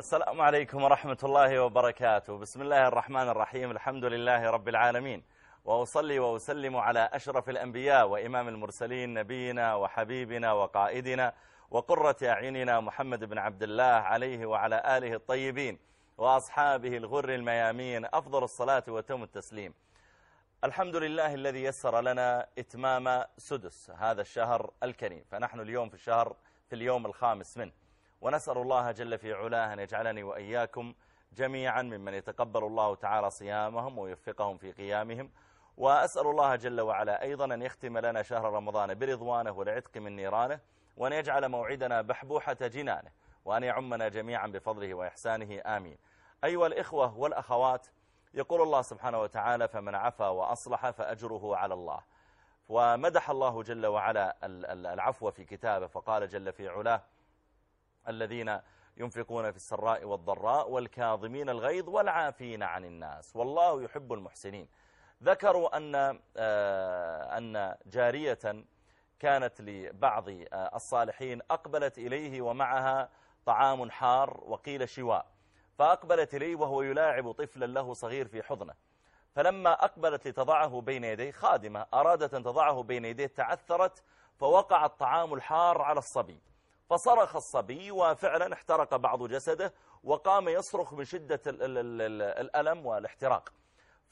السلام عليكم ورحمة الله وبركاته. بسم الله الرحمن الرحيم. الحمد لله رب العالمين. وأصلي وأسلم على أشرف الأنبياء وإمام المرسلين نبينا وحبيبنا وقائدنا وقرة أعيننا محمد بن عبد الله عليه وعلى آله الطيبين وأصحابه الغر الميامين. أفضل الصلاة وتم التسليم. الحمد لله الذي يسر لنا إتمام سدس هذا الشهر الكريم. فنحن اليوم في الشهر في اليوم الخامس منه ونسأل الله جل في علاه أن يجعلني وإياكم جميعا ممن يتقبل الله تعالى صيامهم ويوفقهم في قيامهم. وأسأل الله جل وعلا أيضا أن يختم لنا شهر رمضان برضوانه والعتق من نيرانه وأن يجعل موعدنا بحبوحة جنانه وأن يعمنا جميعا بفضله وإحسانه. آمين. أيها الإخوة والأخوات يقول الله سبحانه وتعالى فمن عفا وأصلح فأجره على الله. ومدح الله جل وعلا العفو في كتابه فقال جل في علاه الذين ينفقون في السراء والضراء والكاظمين الغيظ والعافين عن الناس. والله يحب المحسنين. ذكروا أن, آه، أن جارية كانت لبعض آه، الصالحين أقبلت إليه ومعها طعام حار وقيل شواء. فأقبلت إليه وهو يلاعب طفلا له صغير في حضنه. فلما أقبلت لتضعه بين يديه خادمة أرادت أن تضعه بين يديه تعثرت فوقع الطعام الحار على الصبي. فصرخ الصبي وفعلا احترق بعض جسده وقام يصرخ من شدة الألم والاحتراق.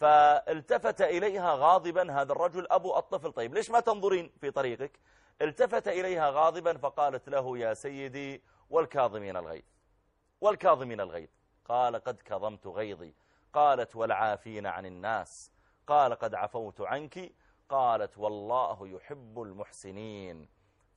فالتفت إليها غاضبا هذا الرجل أبو الطفل. طيب ليش ما تنظرين في طريقك؟ التفت إليها غاضبا فقالت له يا سيدي والكاظمين الغيظ والكاظمين الغيظ. قال قد كظمت غيظي. قالت والعافين عن الناس. قال قد عفوت عنك. قالت والله يحب المحسنين.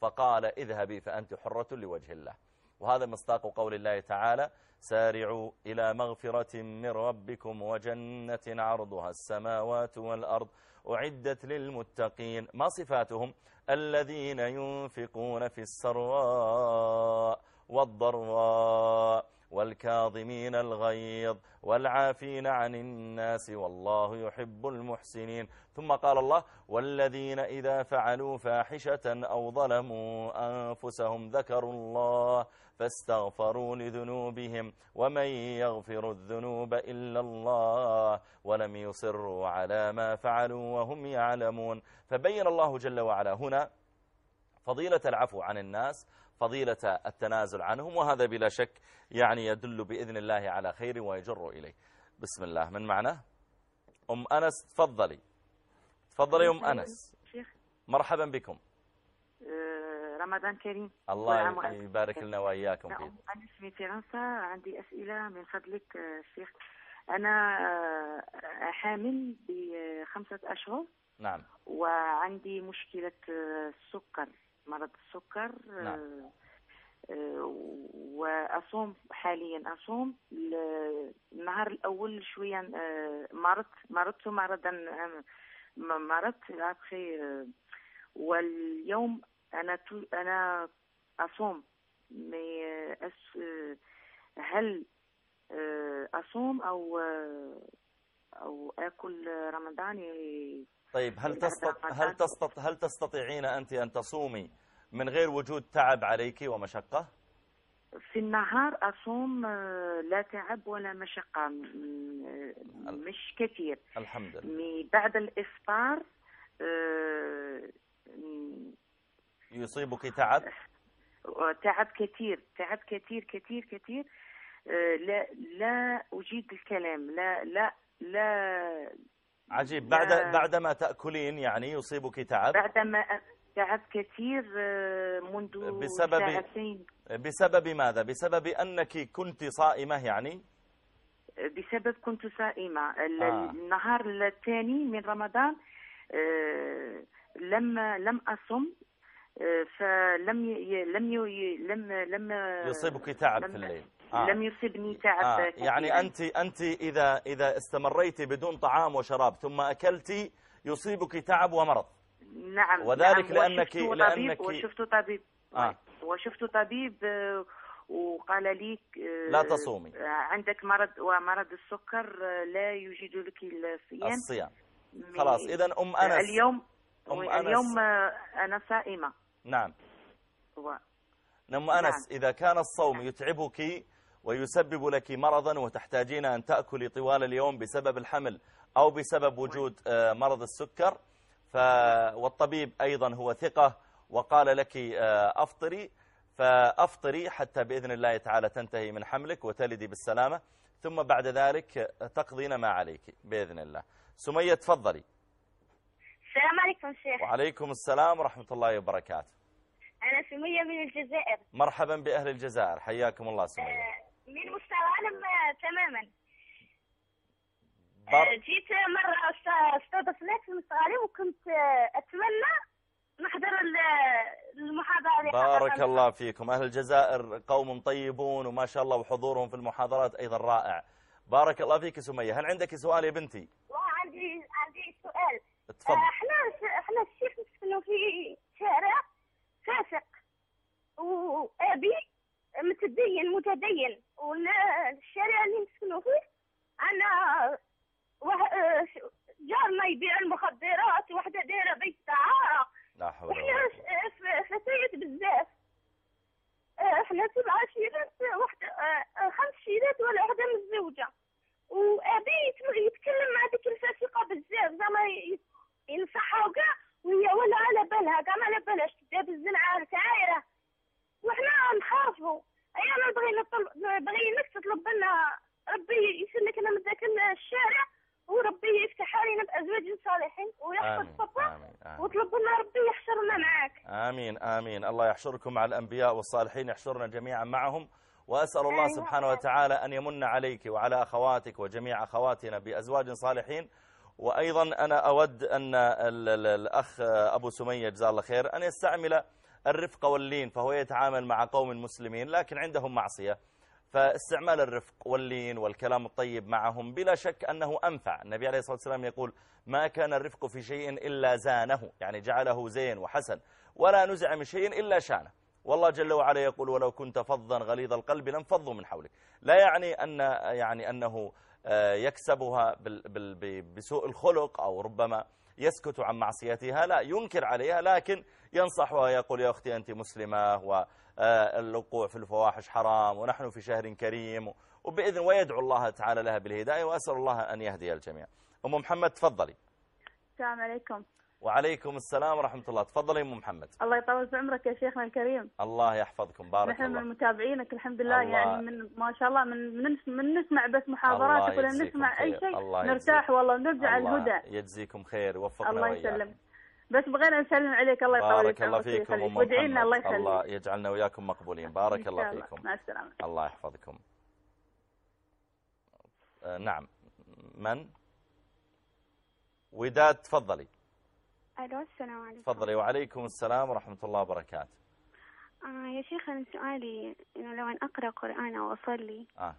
فقال اذهبي فأنت حرة لوجه الله. وهذا مصداق قول الله تعالى سارعوا إلى مغفرة من ربكم وجنة عرضها السماوات والأرض أعدت للمتقين. ما صفاتهم؟ الذين ينفقون في السراء والضراء. والكاظمين الغيظ والعافين عن الناس والله يحب المحسنين. ثم قال الله والذين إذا فعلوا فاحشة أو ظلموا أنفسهم ذكروا الله فاستغفروا لذنوبهم ومن يغفر الذنوب إلا الله ولم يصروا على ما فعلوا وهم يعلمون. فبين الله جل وعلا هنا فضيلة العفو عن الناس فضيلة التنازل عنهم وهذا بلا شك يعني يدل بإذن الله على خير ويجر إليه. بسم الله. من معنى أم أنس تفضلي. تفضلي أم أنس. مرحبا بكم. آه، رمضان كريم. الله يبارك لنا وإياكم فيه. أنا اسمي فرنسا. عندي أسئلة من فضلك آه، شيخ. أنا آه، حامل بخمسة أشهر. نعم. وعندي مشكلة السكر مرض السكر نعم. آه، وأصوم حاليا. أصوم النهار الأول شوية آه، مرضت مرضت مرضا آه، مرضت أخي واليوم أنا أنا أصوم. هل أصوم أو أو آكل رمضاني طيب هل تستطيع هل تستطيع هل تستطيعين أنت أن تصومي من غير وجود تعب عليك ومشقة؟ في النهار أصوم آه، لا تعب ولا مشقة مش كثير. الحمد لله. بعد الإفطار آه، يصيبك تعب؟ تعب كثير تعب كثير كثير كثير. آه، لا لا أجيد الكلام لا لا لا عجيب. بعد بعدما تأكلين يعني يصيبك تعب؟ بعدما تعب كثير آه، منذ بسبب ساعتين. بسبب ماذا؟ بسبب أنك كنت صائمة يعني؟ بسبب كنت صائمة. آه. النهار الثاني من رمضان آه، لم لم أصم آه، فلم ي... لم ي... لم لم يصيبك تعب في الليل. آه. لم يصيبني تعب آه. يعني أنت أنت إذا إذا استمريت بدون طعام وشراب ثم أكلت يصيبك تعب ومرض. نعم وذلك نعم. لأنك لأنك وشفت طبيب. آه. وشفت طبيب آه، وقال لي آه، لا تصومي. عندك مرض ومرض السكر آه، لا يوجد لك الصيام. الصيام. خلاص إذا أم أنس اليوم أم أنس اليوم أنا صائمة. نعم. و... أم أنس نعم. إذا كان الصوم يتعبك ويسبب لك مرضا وتحتاجين أن تأكلي طوال اليوم بسبب الحمل أو بسبب وجود آه، مرض السكر. ف... والطبيب أيضا هو ثقة وقال لك آه، أفطري. فأفطري حتى بإذن الله تعالى تنتهي من حملك وتلدي بالسلامة. ثم بعد ذلك تقضين ما عليك بإذن الله. سمية تفضلي. السلام عليكم شيخ. وعليكم السلام ورحمة الله وبركاته. أنا سمية من الجزائر. مرحبا بأهل الجزائر. حياكم الله سمية. آه، من مستوى العالم آه، تماما. بر... آه، جيت مرة استضفناك في العالم وكنت آه، أتمنى نحضر ال- المحاضرة بارك. الله فيكم. أهل الجزائر قوم طيبون وما شاء الله وحضورهم في المحاضرات أيضا رائع. بارك الله فيك سمية. هل عندك سؤال يا بنتي؟ وعندي عندي سؤال. تفضل. إحنا إحنا الشيخ نسكنوا في شارع فاسق. وابي متدين متدين. والشارع اللي نسكنوا فيه أنا جارنا يبيع المخدرات وحدة دايرة بيت دعاره لا حول ولا فسيد بزاف. آه، إحنا سبع شيرات واحدة آه، خمس شيرات ولا واحدة متزوجة وأبي يت- يتكلم مع ديك الفاسقة بزاف زعما ينصحها وكاع وهي ولا على بالها كاع ما على بالهاش تبدا بالزنعة تعايرة وحنا نخافوا أيا نبغي نطلب نبغي انك تطلب لنا ربي يسلك لنا من ذاك الشارع وربي يفتح علينا بأزواج صالحين ويحفظ بابا واطلب لنا ربي يحشرنا معاك. آمين آمين. الله يحشركم مع الأنبياء والصالحين يحشرنا جميعا معهم. وأسأل الله. سبحانه وتعالى أن يمن عليك وعلى أخواتك وجميع أخواتنا بأزواج صالحين. وأيضا أنا أود أن ال- ال- الأخ أبو سمية جزاه الله خير أن يستعمل الرفق واللين فهو يتعامل مع قوم مسلمين لكن عندهم معصية. فاستعمال الرفق واللين والكلام الطيب معهم بلا شك أنه أنفع. النبي عليه الصلاة والسلام يقول ما كان الرفق في شيء إلا زانه. يعني جعله زين وحسن. ولا نزع من شيء إلا شانه. والله جل وعلا يقول ولو كنت فظا غليظ القلب لانفضوا من حولك. لا يعني أن يعني أنه آه، يكسبها بسوء الخلق أو ربما يسكت عن معصيتها لا ينكر عليها لكن ينصحها يقول يا أختي أنت مسلمة والوقوع في الفواحش حرام ونحن في شهر كريم وبإذن ويدعو الله تعالى لها بالهداية وأسأل الله أن يهدي الجميع. أم محمد تفضلي. السلام عليكم. وعليكم السلام ورحمة الله. تفضلي يا أم محمد. الله يطول في عمرك يا شيخنا الكريم. الله يحفظكم. بارك نحن من الله متابعينك الحمد لله. الله- يعني من ما شاء الله من من, من نسمع بس محاضراتك ولا نسمع أي خير. شيء. الله نرتاح. والله ونرجع الله الهدى. يجزيكم خير وفقنا الله وإياكم. يسلم. بس بغينا نسلم عليك الله يطول بارك الله فيكم أم وادعي لنا الله محمد. الله يجعلنا وياكم مقبولين. بارك الله. فيكم. مع السلامة. الله يحفظكم. آه، نعم. من؟ وداد تفضلي. ألو السلام عليكم. تفضلي وعليكم السلام ورحمة الله وبركاته. آه يا شيخ أنا سؤالي إنه لو أن أقرأ قرآن أو أصلي آه.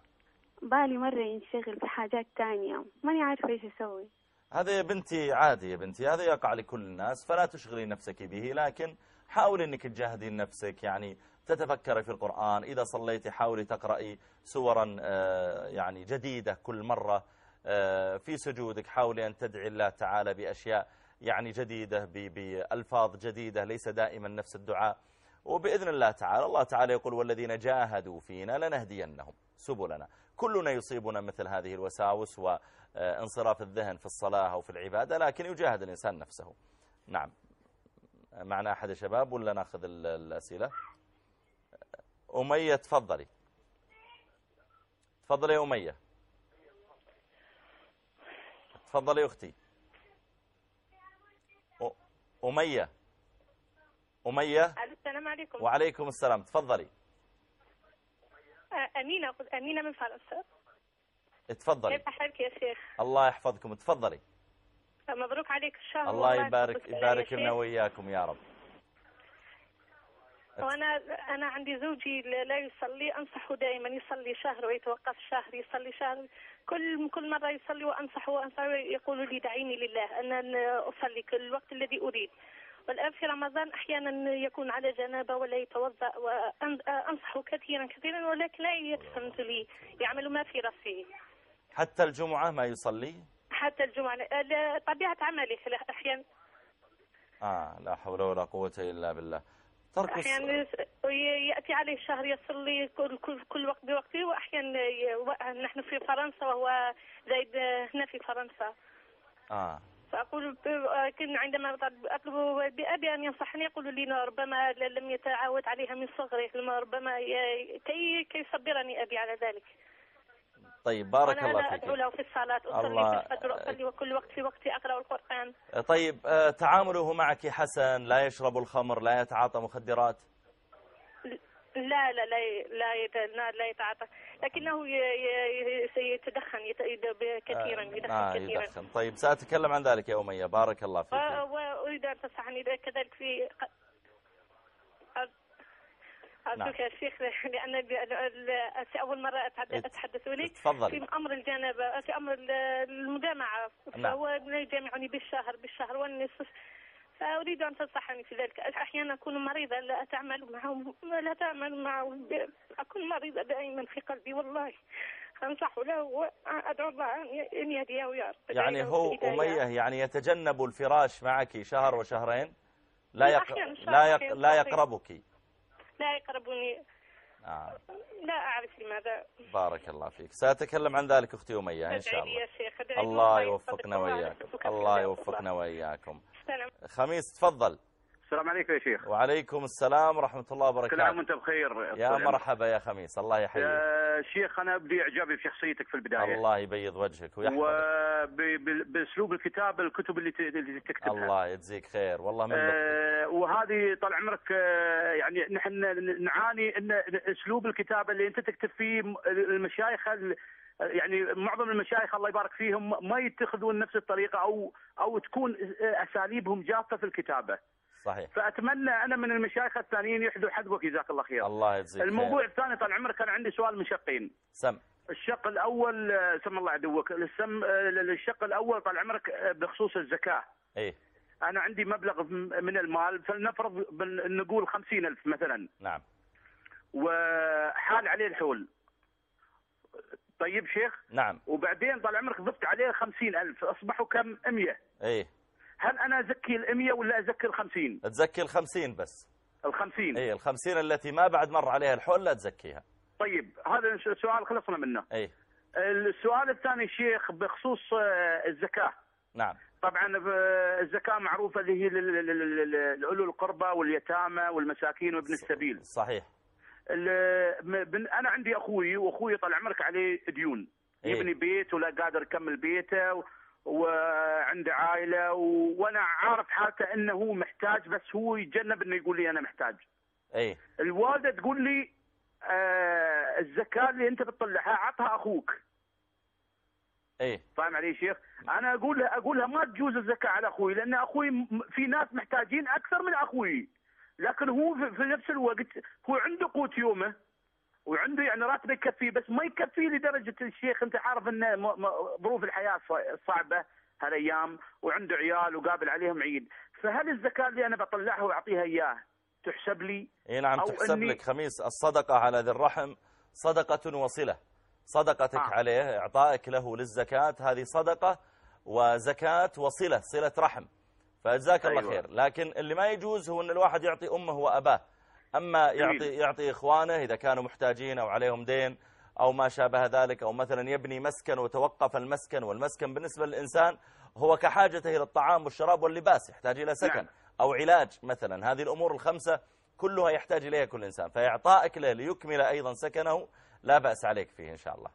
بالي مرة ينشغل بحاجات تانية. ماني عارفة إيش أسوي. هذا يا بنتي عادي يا بنتي هذا يقع لكل الناس فلا تشغلي نفسك به لكن حاولي أنك تجاهدين نفسك يعني تتفكري في القرآن. إذا صليتي حاولي تقرأي سورا آه، يعني جديدة كل مرة آه، في سجودك. حاولي أن تدعي الله تعالى بأشياء يعني جديدة بألفاظ جديدة ليس دائما نفس الدعاء. وبإذن الله تعالى الله تعالى يقول والذين جاهدوا فينا لنهدينهم سبلنا. كلنا يصيبنا مثل هذه الوساوس وانصراف الذهن في الصلاة أو في العبادة لكن يجاهد الإنسان نفسه. نعم. معنا أحد الشباب ولا نأخذ ال- الأسئلة؟ أمية تفضلي. تفضلي أمية. تفضلي أختي. أمية. أمية. السلام عليكم. وعليكم السلام. تفضلي. أمينة أمينة من فرنسا تفضلي كيف حالك يا شيخ؟ الله يحفظكم. تفضلي. مبروك عليك. الشهر الله. يبارك يبارك. لنا وإياكم يا رب. وأنا أنا عندي زوجي لا يصلي أنصحه دائما يصلي شهر ويتوقف شهر يصلي شهر. كل كل مرة يصلي وأنصحه وأنصحه يقول لي دعيني لله أن أصلي كل الوقت الذي أريد. والآن في رمضان أحيانا يكون على جنابة ولا يتوضأ وأنصحه كثيرا كثيرا ولكن لا يفهم لي يعمل ما في رأسه حتى الجمعة ما يصلي؟ حتى الجمعة لا- طبيعة عمله أحيانا. آه لا حول ولا قوة إلا بالله. ترك. أحيانا يأتي عليه الشهر يصلي كل كل, كل وقت بوقته وأحيانا نحن في فرنسا وهو زايد هنا في فرنسا آه. فأقول لكن عندما اطلب بأبي أن ينصحني يقول لي ربما لم يتعود عليها من صغره ربما كي كي يصبرني أبي على ذلك طيب بارك وأنا الله فيك. أدعو له في الصلاة أصلي الله- في الفجر وكل وقت في وقتي أقرأ القرآن. طيب آه، تعامله معك حسن لا يشرب الخمر لا يتعاطى مخدرات؟ لا لا لا لا لا, لا يتعاطى. لكنه يتدخن كثيرا يدخن آه كثيرا. يدخن. طيب سأتكلم عن ذلك يا أمية. بارك الله فيك. و- واريد ان تنصحني كذلك في أرجوك يا شيخ لأن أول مرة أتحدث, إليك. في أمر الجنابة في أمر ال- المجامعة نعم. فهو يجامعني بالشهر بالشهر والنصف فأريد أن تنصحني في ذلك أحيانا أكون مريضة لا أتعامل معه لا أتعامل معه أكون مريضة دائما في قلبي والله أنصح له وأدعو الله أن- يهديه يا رب يعني هو. أمية يعني يتجنب الفراش معك شهر وشهرين لا يق... لا يق... لا. يقربك لا يقربني آه. لا أعرف لماذا. بارك الله فيك. سأتكلم عن ذلك أختي أمية إن شاء الله. الله يوفقنا وإياكم. الله يوفقنا. وإياكم. خميس تفضل. السلام عليكم يا شيخ. وعليكم السلام ورحمة الله كل عام وبركاته وانت بخير يا مرحبا يا خميس. الله. يحييك. شيخ أنا أبدي إعجابي بشخصيتك في البداية. الله يبيض وجهك ويحفظك. وباسلوب الكتاب الكتب اللي تكتبها. الله يجزيك خير. والله من آه وهذه طال عمرك آه يعني نحن نعاني إن أسلوب الكتابة اللي أنت تكتب فيه المشايخ ال- يعني معظم المشايخ الله يبارك فيهم ما يتخذون نفس الطريقة أو أو تكون أساليبهم جافه في الكتابة. صحيح. فأتمنى أنا من المشايخ الثانيين يحذوا حذوك جزاك الله خير. الله يجزيك الموضوع خير الثاني طال عمرك كان عندي سؤال من شقين سم. الشق الأول سم الله عدوك السم الشق الأول طال عمرك بخصوص الزكاة. إيه. أنا عندي مبلغ من المال فلنفرض نقول خمسين ألف مثلا. نعم. وحال عليه الحول. طيب شيخ؟ نعم. وبعدين طال عمرك ضفت عليه خمسين ألف أصبحوا كم؟ أمية إيه. هل أنا أزكي الأمية ولا أزكي الخمسين؟ تزكي الخمسين بس. الخمسين. إيه الخمسين التي ما بعد مر عليها الحول لا تزكيها. طيب هذا سؤال خلصنا منه. إيه. السؤال الثاني شيخ بخصوص آه، الزكاة. نعم. طبعا آه، الزكاة معروفة اللي هي لأولو القربى واليتامى والمساكين وابن السبيل. صحيح. أنا عندي أخوي وأخوي طال عمرك عليه ديون. إيه. يبني بيت ولا قادر يكمل بيته وعنده عائلة و... وأنا عارف حالته إنه هو محتاج بس هو يتجنب إنه يقول لي أنا محتاج. إيه. الوالدة تقول لي آه الزكاة اللي أنت بتطلعها عطها أخوك. إيه. فاهم علي شيخ؟ أنا أقول لها أقول لها ما تجوز الزكاة على أخوي لأن أخوي في ناس محتاجين أكثر من أخوي. لكن هو في نفس الوقت هو عنده قوت يومه. وعنده يعني راتبه يكفيه بس ما يكفيه لدرجة الشيخ أنت عارف ان ظروف الحياة صعبة هالأيام وعنده عيال وقابل عليهم عيد. فهل الزكاة اللي أنا بطلعها وأعطيها إياه تحسب لي؟ إيه نعم تحسب لك خميس. الصدقة على ذي الرحم صدقة وصلة. صدقتك آه. عليه إعطائك له للزكاة. هذه صدقة وزكاة وصلة صلة رحم. فجزاك الله أيوة. خير. لكن اللي ما يجوز هو أن الواحد يعطي أمه وأباه. أما. يعطي, يعطي إخوانه إذا كانوا محتاجين أو عليهم دين أو ما شابه ذلك أو مثلا يبني مسكن وتوقف المسكن والمسكن بالنسبة للإنسان هو كحاجته إلى الطعام والشراب واللباس يحتاج إلى سكن نعم. أو علاج مثلا. هذه الأمور الخمسة كلها يحتاج إليها كل إنسان. فإعطائك له ليكمل أيضا سكنه لا بأس عليك فيه إن شاء الله.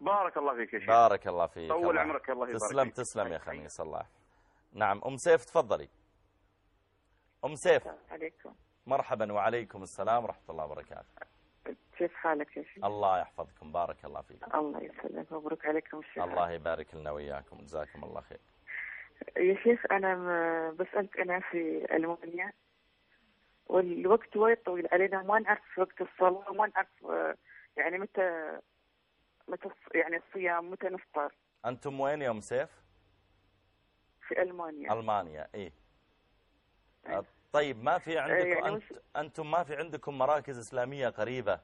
بارك الله فيك يا شيخ. بارك الله فيك. طول. عمرك الله يبارك تسلم فيك. تسلم يا خميس الله. نعم أم سيف تفضلي. أم سيف. عليكم. مرحبا وعليكم السلام ورحمة الله وبركاته. كيف حالك يا شيخ؟ الله يحفظكم بارك الله فيك. الله يسلمك مبروك عليكم الشيخ. الله يبارك لنا وإياكم جزاكم الله خير. يا شيخ أنا بسألك أنا في ألمانيا. والوقت وايد طويل علينا ما نعرف وقت الصلاة وما نعرف آه، يعني متى متى يعني الصيام متى نفطر. أنتم وين يا أم سيف؟ في ألمانيا. ألمانيا إيه. أي. آه، طيب ما في عندكم يعني أنت أنتم ما في عندكم مراكز إسلامية قريبة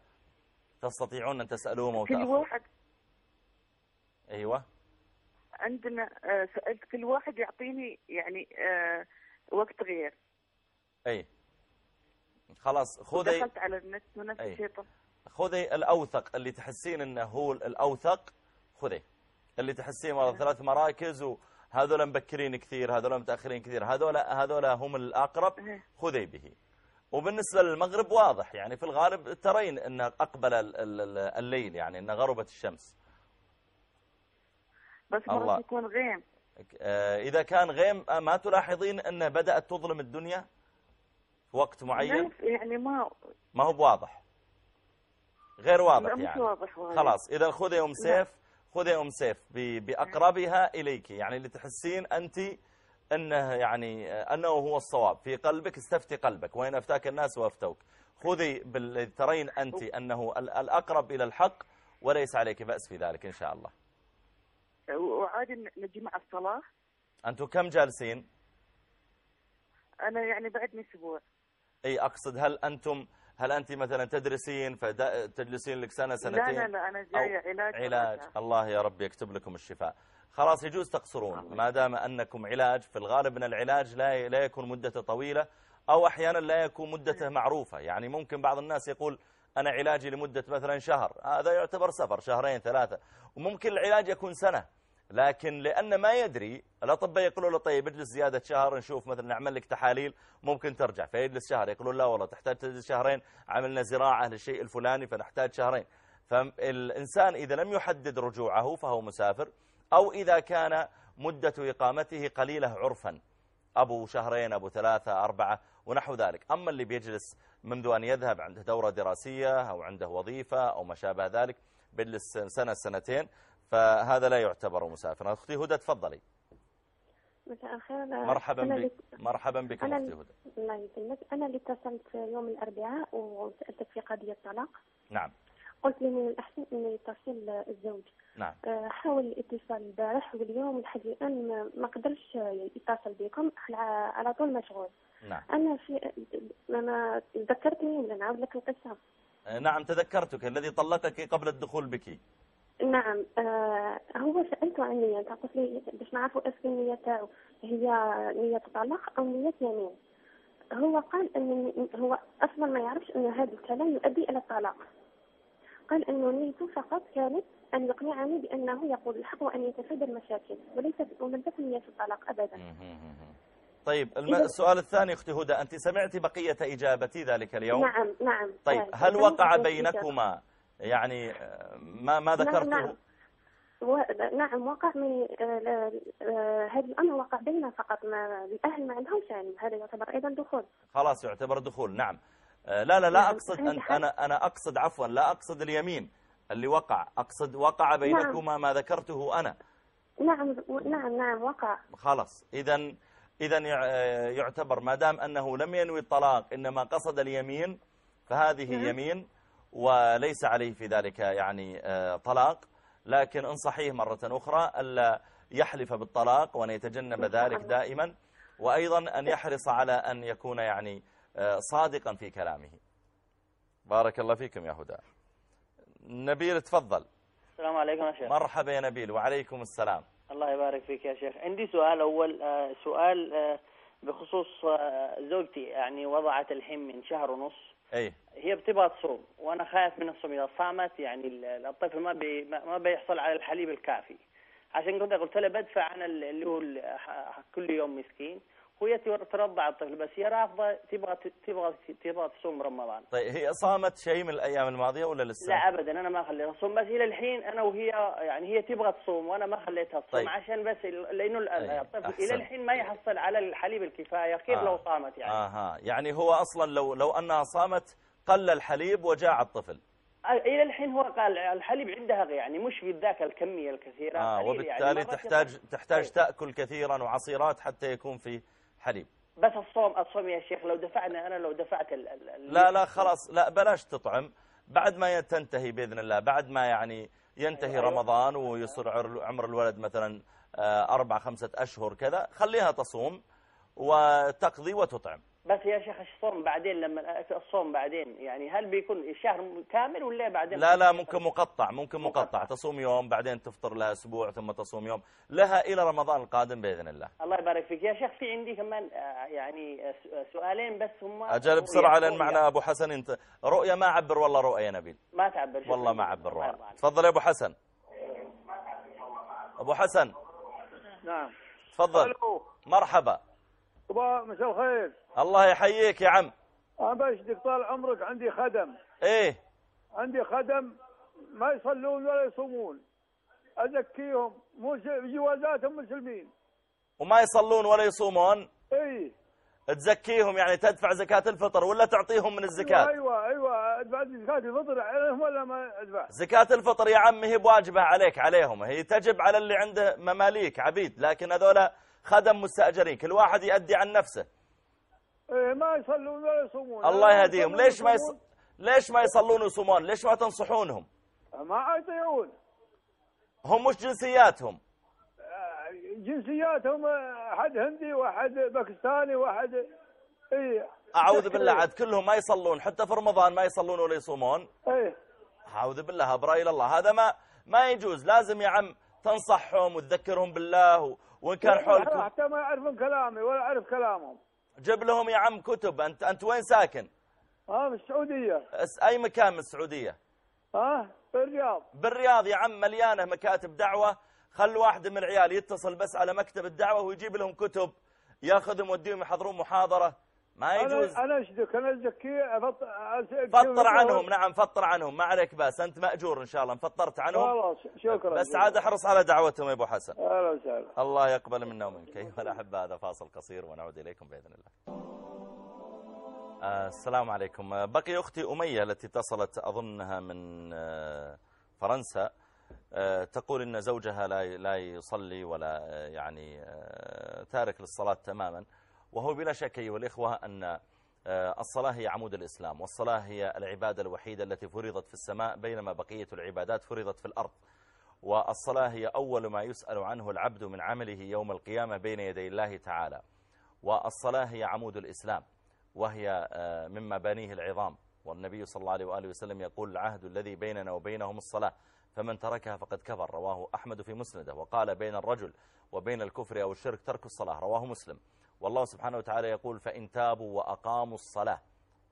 تستطيعون أن تسألوهم أو كل واحد أيوة. عندنا آه، سألت كل واحد يعطيني يعني آه، وقت غير. أي. خلاص خذي دخلت على النت ونفس. الشيء. خذي الأوثق اللي تحسين أنه هو الأوثق خذي. اللي تحسين والله ثلاث مراكز وهذول مبكرين كثير هذول متأخرين كثير هذول هذول هم الأقرب. خذي به. وبالنسبة للمغرب واضح يعني في الغالب ترين أن أقبل ال- ال- ال- الليل يعني أن غربت الشمس. بس الله. مرات يكون غيم. آه، إذا كان غيم آه، ما تلاحظين أنه بدأت تظلم الدنيا؟ في وقت معين؟ يعني ما ما هو بواضح. غير واضح يعني. واضح واضح. خلاص إذا خذي أم سيف خذي أم سيف بأقربها إليك. يعني اللي تحسين أنت أنه يعني أنه هو الصواب. في قلبك استفتي قلبك. وين أفتاك الناس وأفتوك. خذي بال... ترين أنت أنه ال- الأقرب إلى الحق وليس عليك بأس في ذلك إن شاء الله. وعادي نجي مع الصلاة. أنتم كم جالسين؟ أنا يعني بعدني أسبوع. أي أقصد هل أنتم هل أنت مثلا تدرسين فتجلسين لك سنة لا سنتين؟ لا لا أنا أو جاية علاج. علاج. الله يا رب يكتب لكم الشفاء. خلاص يجوز تقصرون. ما دام أنكم علاج في الغالب أن العلاج لا لا يكون مدته طويلة أو أحيانا لا يكون مدته معروفة. يعني ممكن بعض الناس يقول أنا علاجي لمدة مثلا شهر هذا يعتبر سفر شهرين ثلاثة. وممكن العلاج يكون سنة. لكن لأن ما يدري الأطباء يقولوا له طيب اجلس زيادة شهر نشوف مثلا نعمل لك تحاليل ممكن ترجع فيجلس شهر يقولون لا والله تحتاج تجلس شهرين عملنا زراعة للشيء الفلاني فنحتاج شهرين. فالإنسان إذا لم يحدد رجوعه فهو مسافر أو إذا كان مدة إقامته قليلة عرفا أبو شهرين أبو ثلاثة أربعة ونحو ذلك. أما اللي بيجلس منذ أن يذهب عنده دورة دراسية أو عنده وظيفة أو ما شابه ذلك بيجلس سنة سنتين فهذا لا يعتبر مسافرا. أختي هدى تفضلي. مساء الخير. مرحبا بك. مرحبا بك أنا أختي هدى. الله يسلمك. أنا اللي اتصلت يوم الأربعاء وسألتك في قضية طلاق. نعم. قلت لي من الأحسن أن يتصل الزوج. نعم. آه، حاول الاتصال البارح واليوم لحد الآن ما- قدرش يتصل بكم. على على طول مشغول. نعم. أنا في أنا ذكرتني ولا نعاود لك القصة. نعم تذكرتك الذي طلقك قبل الدخول بك. نعم آه هو سألته عن نية قلت لي باش نعرفوا اسم النية تاعو هي نية طلاق أو نية يمين. هو قال أن هو أصلا ما يعرفش أن هذا الكلام يؤدي إلى الطلاق. قال أنه نيته فقط كانت أن يقنعني بأنه يقول الحق وأن يتفادى المشاكل وليست وليست نية الطلاق أبدا. طيب الم... السؤال الثاني أختي هدى أنت سمعت بقية إجابتي ذلك اليوم؟ نعم نعم. طيب آه، هل وقع بينكما يعني ما ما نعم ذكرته. نعم. و... نعم وقع من آه، آه، هذا الأمر وقع بيننا فقط ما الأهل ما عندهمش علم. هذا يعتبر أيضا دخول. خلاص يعتبر دخول. نعم. آه، لا لا لا نعم. هذه أن حاجة. أنا أنا أقصد عفوا لا أقصد اليمين اللي وقع. أقصد وقع بينكما ما ذكرته أنا. نعم نعم نعم وقع. خلاص. إذا إذا يعتبر ما دام أنه لم ينوي الطلاق إنما قصد اليمين فهذه نعم. يمين. وليس عليه في ذلك يعني آه، طلاق. لكن انصحيه مرة أخرى ألا يحلف بالطلاق وأن يتجنب ذلك. دائما وأيضا أن يحرص على أن يكون يعني آه، صادقا في كلامه. بارك الله فيكم يا هدى. نبيل تفضل. السلام عليكم يا شيخ. مرحبا يا نبيل وعليكم السلام. الله يبارك فيك يا شيخ. عندي سؤال أول آه، سؤال بخصوص زوجتي يعني وضعت الحين من شهر ونص. أي. هي بتبغى تصوم وأنا خايف من الصوم. إذا صامت يعني ال- الطفل ما بي ما بيحصل على الحليب الكافي. عشان كده قلت لها بدفع ال- اللي هو كل يوم مسكين. وهي تر- ترضع الطفل بس هي رافضة تبغى تبغى تبغى تصوم رمضان طيب هي صامت شيء من الأيام الماضية ولا لسه لا ابدا أنا ما خليتها تصوم بس إلى الحين أنا وهي يعني هي تبغى تصوم وأنا ما خليتها تصوم طيب. عشان بس لأنه أي، الطفل. إلى الحين ما يحصل على الحليب الكفاية كيف آه. لو صامت يعني آها يعني هو أصلا لو لو أنها صامت قل الحليب وجاع الطفل آه، إلى الحين هو قال الحليب عندها يعني مش في ذاك الكمية الكثيرة آه قليل وبالتالي يعني تحتاج تحتاج أي. تأكل كثيرا وعصيرات حتى يكون في حليب بس الصوم الصوم يا شيخ لو دفعنا أنا لو دفعت ال ال لا لا خلاص. لا بلاش تطعم. بعد ما تنتهي بإذن الله بعد ما يعني ينتهي أيوة. رمضان ويصير عمر الولد مثلا آه، أربع خمسة أشهر كذا خليها تصوم وتقضي وتطعم. بس يا شيخ الصوم بعدين لما الصوم بعدين يعني هل بيكون الشهر كامل ولا بعدين؟ لا لا ممكن مقطع ممكن مقطع. تصوم يوم بعدين تفطر لها أسبوع ثم تصوم يوم. لها إلى رمضان القادم بإذن الله. الله يبارك فيك. يا شيخ في عندي كمان آه، يعني آه، آه، سؤالين بس هم أجل بسرعة لأن رؤية. معنا أبو حسن. أنت رؤية ما عبر والله رؤية يا نبيل. ما تعبر. والله ما عبر عليك. تفضل يا أبو حسن. أبو حسن. نعم. تفضل. مرحبا. طبعا مساء الخير. الله يحييك يا عم. أنا بشدك طال عمرك عندي خدم. إيه. عندي خدم ما يصلون ولا يصومون. أزكيهم مو جوازاتهم مسلمين. وما يصلون ولا يصومون؟ إي. تزكيهم يعني تدفع زكاة الفطر ولا تعطيهم من الزكاة؟ أيوه أيوه أدفع زكاة الفطر عليهم ولا ما أدفع؟ زكاة الفطر يا عم هي بواجبة عليك عليهم. هي تجب على اللي عنده مماليك عبيد. لكن هذولا خدم مستأجرين كل واحد يؤدي عن نفسه. إيه ما يصلون ولا يصومون. الله يهديهم. ليش ما يص... ليش ما يصلون ويصومون؟ ليش ما تنصحونهم؟ ما يطيعون. هم مش جنسياتهم. آه، جنسياتهم آه، احد هندي واحد باكستاني واحد اي أعوذ بالله عاد كلهم ما يصلون حتى في رمضان ما يصلون ولا يصومون. إيه. أعوذ بالله أبرأ إلى الله. هذا ما ما يجوز. لازم يا عم تنصحهم وتذكرهم بالله و... وإن كان حولكم حتى ما يعرفون كلامي ولا أعرف كلامهم. جيب لهم يا عم كتب. أنت أنت وين ساكن؟ ها في السعودية. أي مكان من السعودية؟ ها في الرياض بالرياض يا عم مليانة مكاتب دعوة. خل واحد من العيال يتصل بس على مكتب الدعوة ويجيب لهم كتب ياخذهم وديهم يحضرون محاضرة. ما يجوز. اشدك أنا ازكي أفط... أس- فطر عنهم نعم فطر عنهم. ما عليك بأس أنت مأجور إن شاء الله. فطرت عنهم. خلاص شكرا. بس عاد احرص على دعوتهم يا أبو حسن. أهلا وسهلا. الله يقبل منا ومنك. أيها الأحبة هذا فاصل قصير ونعود إليكم بإذن الله. آه، السلام عليكم. آه، بقي أختي أمية التي اتصلت أظنها من آه، فرنسا. تقول إن زوجها لا لا يصلي ولا يعني تارك للصلاة تماما. وهو بلا شك أيها الإخوة أن آه، الصلاة هي عمود الإسلام والصلاة هي العبادة الوحيدة التي فرضت في السماء بينما بقية العبادات فرضت في الأرض. والصلاة هي أول ما يسأل عنه العبد من عمله يوم القيامة بين يدي الله تعالى. والصلاة هي عمود الإسلام وهي آه، من مبانيه العظام. والنبي صلى الله عليه وآله وسلم يقول العهد الذي بيننا وبينهم الصلاة فمن تركها فقد كفر. رواه أحمد في مسنده. وقال بين الرجل وبين الكفر أو الشرك ترك الصلاة. رواه مسلم. والله سبحانه وتعالى يقول فإن تابوا وأقاموا الصلاة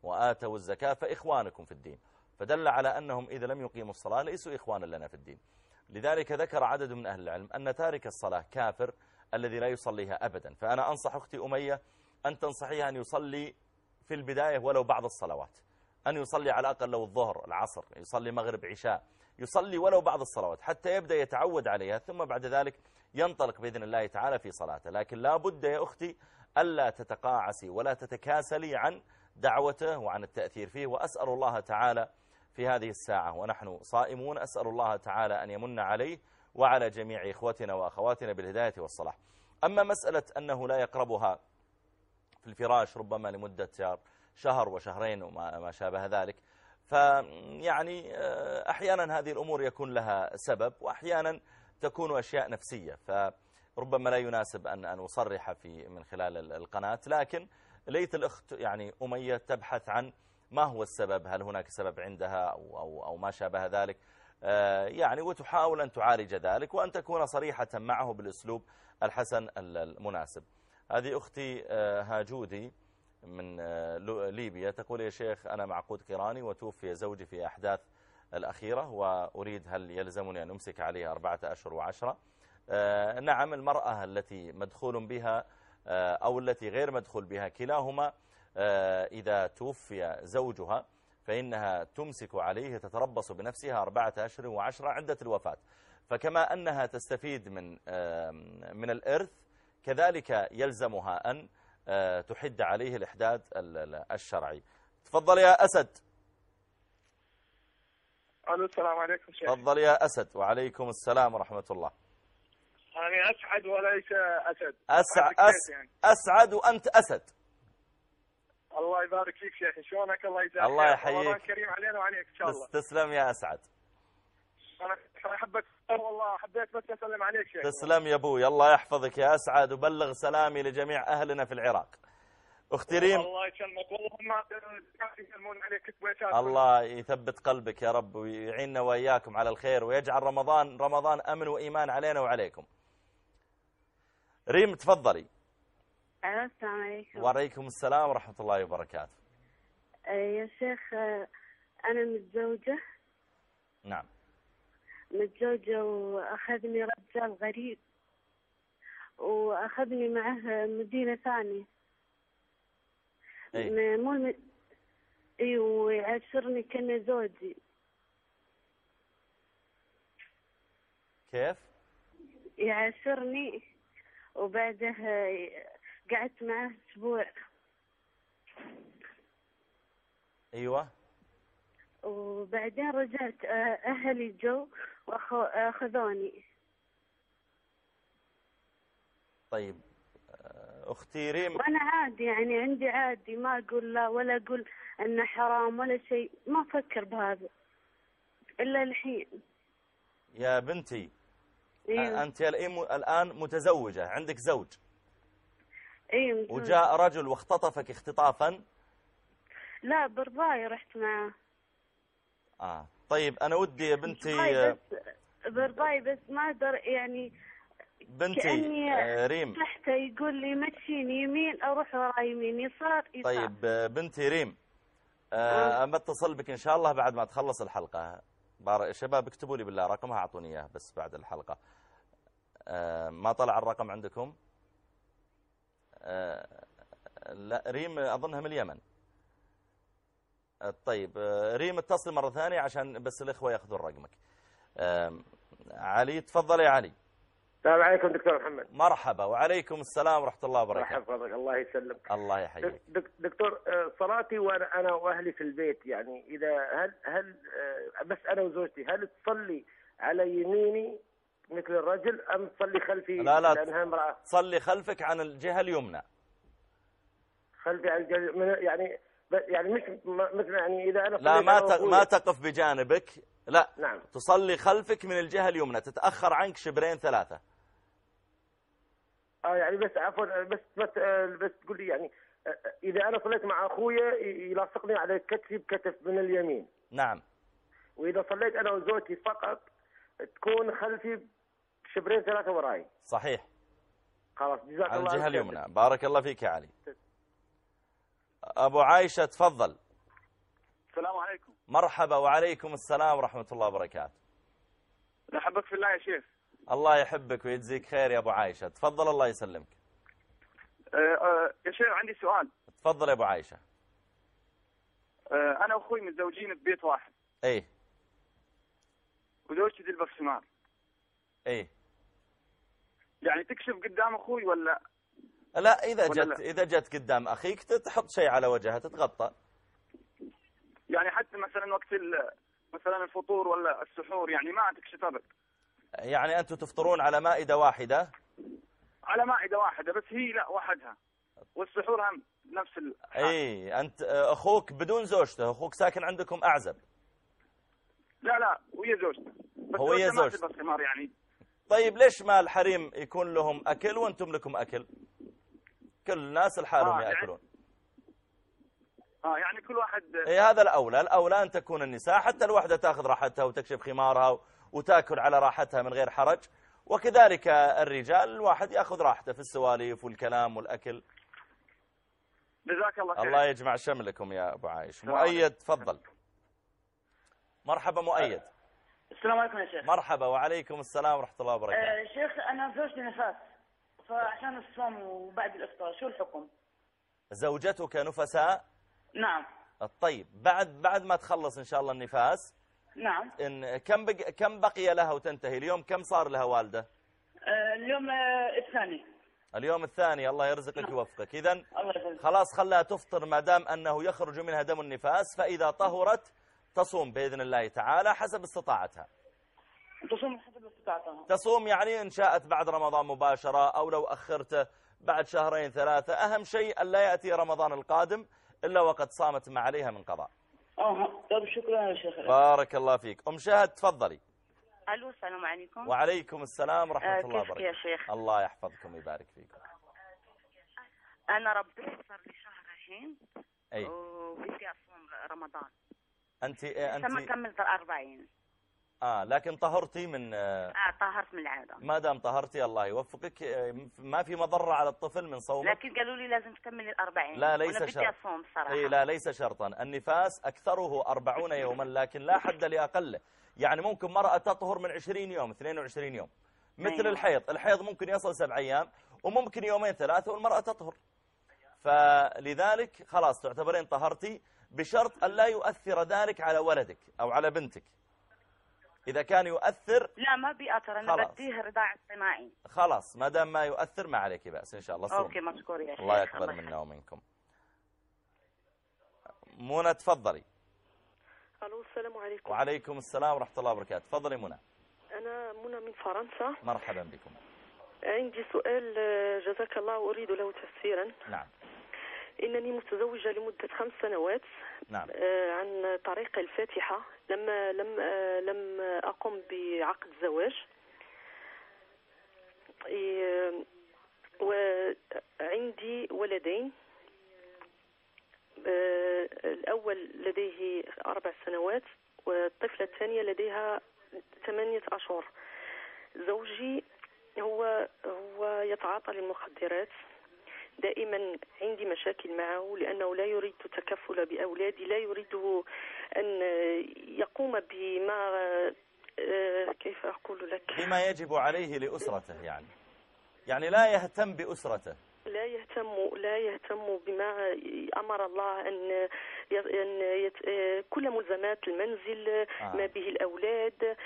وآتوا الزكاة فإخوانكم في الدين. فدل على أنهم إذا لم يقيموا الصلاة ليسوا إخوانا لنا في الدين. لذلك ذكر عدد من أهل العلم أن تارك الصلاة كافر الذي لا يصليها أبدا. فأنا أنصح أختي أمية أن تنصحيها أن يصلي في البداية ولو بعض الصلوات. أن يصلي على الأقل لو الظهر العصر يصلي مغرب عشاء يصلي ولو بعض الصلوات حتى يبدأ يتعود عليها ثم بعد ذلك ينطلق بإذن الله تعالى في صلاته. لكن لا بد يا أختي ألا تتقاعسي ولا تتكاسلي عن دعوته وعن التأثير فيه وأسأل الله تعالى في هذه الساعة. ونحن صائمون أسأل الله تعالى أن يمن عليه وعلى جميع إخوتنا وأخواتنا بالهداية والصلاح. أما مسألة أنه لا يقربها في الفراش ربما لمدة شهر وشهرين وما ما شابه ذلك فيعني أحيانا هذه الأمور يكون لها سبب وأحيانا تكون أشياء نفسية. فربما لا يناسب أن أن أصرح في من خلال القناة لكن ليت الأخت يعني أمية تبحث عن ما هو السبب هل هناك سبب عندها أو, أو, أو ما شابه ذلك؟ يعني وتحاول أن تعالج ذلك وأن تكون صريحة معه بالأسلوب الحسن المناسب. هذه أختي هاجودي من ليبيا تقول يا شيخ أنا معقود قراني وتوفي زوجي في أحداث الأخيرة وأريد هل يلزمني أن أمسك عليها أربعة أشهر وعشرة؟ نعم المرأة التي مدخول بها أو التي غير مدخول بها كلاهما إذا توفي زوجها فإنها تمسك عليه تتربص بنفسها أربعة أشهر وعشرة عدة الوفاة. فكما أنها تستفيد من من الإرث كذلك يلزمها أن تحد عليه الإحداد الشرعي. تفضل يا أسد. السلام عليكم شيخ. تفضل يا أسد وعليكم السلام ورحمة الله. أنا أسعد وليس أسد أسع... أس... يعني. أسعد وأنت أسد. الله يبارك فيك شيخ شلونك؟ الله يجزاك الله. يحييك. رمضان كريم علينا وعليك إن شاء الله. تسلم يا أسعد. أنا أحبك والله. حبيت بس أسلم عليك شيخ تسلم يا أبوي. الله يحفظك يا أسعد وبلغ سلامي لجميع أهلنا في العراق. أختي ريم الله يسلمك. والله ما يسلمون عليك الله يثبت قلبك يا رب ويعيننا وإياكم على الخير ويجعل رمضان رمضان أمن وإيمان علينا وعليكم. ريم تفضلي. السلام عليكم. وعليكم السلام ورحمة الله وبركاته. آه، يا شيخ آه، أنا متزوجة. نعم. متزوجة وأخذني رجال غريب وأخذني معه مدينة ثانية. أي. مو الم... إي ويعاشرني كأنه زوجي. كيف؟ يعاشرني وبعده قعدت معه أسبوع. أيوة. وبعدين رجعت آه، أهلي جو وأخذوني طيب آه، أختي ريم. وأنا عادي يعني عندي عادي ما أقول لا ولا أقول أنه حرام ولا شيء ما أفكر بهذا إلا الحين. يا بنتي إيه. أنت الآن- متزوجة عندك زوج. متزوجة. وجاء رجل واختطفك اختطافا. لا برضاي رحت معاه آه. طيب أنا ودي يا بنتي برضاي بس ما أقدر يعني بنتي كأني آه، ريم. تحته يقول لي مشيني يمين أروح ورا يمين يسار يسار. طيب آه، بنتي ريم آه، أما اتصل بك إن شاء الله بعد ما تخلص الحلقة. شباب اكتبوا لي بالله رقمها أعطوني إياه بس بعد الحلقة. آه، ما طلع الرقم عندكم؟ آه، لا ريم أظنها من اليمن. آه، طيب ريم اتصلي مرة ثانية عشان بس الإخوة يأخذون رقمك. علي تفضل يا علي. السلام عليكم دكتور محمد. مرحبا وعليكم السلام ورحمة الله الله وبركاته يحفظك الله يسلمك. الله يحييك. دك- دكتور آه، صلاتي وأنا أنا وأهلي في البيت يعني إذا هل هل آه، بس أنا وزوجتي هل تصلي على يميني مثل الرجل أم تصلي خلفي؟ لا لا لأنها امرأة. تصلي خلفك عن الجهة اليمنى. خلفي الجل... من- يعني يعني مش مثل يعني إذا أنا لا ما أنا ما تقف بجانبك. لا نعم. تصلي خلفك من الجهة اليمنى تتأخر عنك شبرين ثلاثة. آه يعني بس عفوا بس بس آه، بس تقول لي يعني آه، آه، إذا أنا صليت مع أخويا ي- يلاصقني على كتفي بكتف من اليمين. نعم. وإذا صليت أنا وزوجتي فقط تكون خلفي شبرين ثلاثة وراي. صحيح. خلاص جزاك الله الجهة خير. اليمنى. بارك الله فيك يا علي. أبو عايشة تفضل. السلام عليكم. مرحبا وعليكم السلام ورحمة الله وبركاته. احبك في الله يا شيخ. الله يحبك ويجزيك خير يا أبو عايشة تفضل الله يسلمك. آه، آه، يا شيخ عندي سؤال. تفضل يا أبو عايشة آه، أنا واخوي متزوجين ببيت واحد. إيه. وزوجتي تلبس خمار إيه. يعني تكشف قدام أخوي ولا لا إذا جت؟ إذا جت قدام أخيك تحط شيء على وجهها تتغطى. يعني حتى مثلا وقت مثلا الفطور ولا السحور يعني ما تكشف ابد يعني أنتم تفطرون على مائدة واحدة؟ على مائدة واحدة بس هي لا وحدها. والسحور هم نفس ال... إي أنت أخوك بدون زوجته أخوك ساكن عندكم أعزب. لا لا ويا زوجته. بس هو ويا زوجته يعني. طيب ليش ما الحريم يكون لهم أكل وأنتم لكم أكل؟ كل الناس لحالهم آه، يعني- يأكلون. آه يعني كل واحد اي هذا الأولى. الأولى أن تكون النساء حتى الوحدة تأخذ راحتها وتكشف خمارها وتأكل على راحتها من غير حرج. وكذلك الرجال الواحد يأخذ راحته في السواليف والكلام والأكل. جزاك الله خير. الله يجمع شملكم يا أبو عايش. مؤيد تفضل. مرحبا مؤيد. السلام عليكم يا شيخ. مرحبا وعليكم السلام ورحمة الله وبركاته. آه شيخ أنا زوجتي نفاس. فعشان الصوم وبعد الإفطار شو الحكم؟ زوجتك نفساء نعم. طيب بعد بعد ما تخلص إن شاء الله النفاس نعم. إن كم بق... كم بقي لها وتنتهي؟ اليوم كم صار لها والدة؟ آه اليوم آه الثاني. اليوم الثاني الله يرزقك ويوفقك. اذا الله يسلمك خلاص خلها تفطر ما دام أنه يخرج منها دم النفاس فإذا طهرت تصوم بإذن الله تعالى حسب استطاعتها. تصوم حسب استطاعتها تصوم يعني إن شاءت بعد رمضان مباشرة أو لو اخرته بعد شهرين ثلاثة. أهم شيء الا يأتي رمضان القادم إلا وقد صامت ما عليها من قضاء. آه طيب شكرا يا شيخ. بارك الله فيك. أم شهد تفضلي. ألو السلام عليكم. وعليكم السلام ورحمة آه، الله وبركاته يا شيخ؟ الله يحفظكم ويبارك فيكم. أنا ربيت صار لي شهر الحين أي. وبدي أصوم رمضان. أنت ما أنت كملت الأربعين. آه لكن طهرتي من آه، آه طهرت من العادة ما دام طهرتي الله يوفقك آه، ما في مضرة على الطفل من صومك لكن قالوا لي لازم تكملي الأربعين. لا ليس بدي شرط. أصوم صراحة. إي لا ليس شرطا. النفاس أكثره أربعون يوما لكن لا حد لأقله يعني ممكن مرأة تطهر من 20 يوم 22 يوم. مثل أيوة. الحيض. الحيض ممكن يصل سبع أيام وممكن يومين ثلاثة والمرأة تطهر. فلذلك خلاص تعتبرين طهرتي بشرط أن لا يؤثر ذلك على ولدك أو على بنتك. إذا كان يؤثر لا ما بيأثر أنا خلاص. بديه رضاع اصطناعي خلاص ما دام ما يؤثر ما عليك بأس إن شاء الله صوم. أوكي مشكور يا شيخ. الله يقبل منا ومنكم. منى تفضلي. ألو السلام عليكم. وعليكم السلام ورحمة الله وبركاته. تفضلي منى. أنا منى من فرنسا. مرحبا بكم. عندي سؤال آه، جزاك الله واريد له تفسيرا. نعم. إنني متزوجة لمدة خمس سنوات نعم. آه، عن طريق الفاتحة. لما لم لم أقم بعقد زواج. وعندي ولدين. آه، الأول لديه أربع سنوات والطفلة الثانية لديها ثمانية أشهر. زوجي هو هو يتعاطى للمخدرات دائما عندي مشاكل معه لأنه لا يريد التكفل بأولادي لا يريد أن يقوم بما آه، كيف أقول لك؟ بما يجب عليه لأسرته يعني. يعني لا يهتم بأسرته. لا يهتم لا يهتم بما أمر الله أن أن يت- كل ملزمات المنزل آه. ما به الأولاد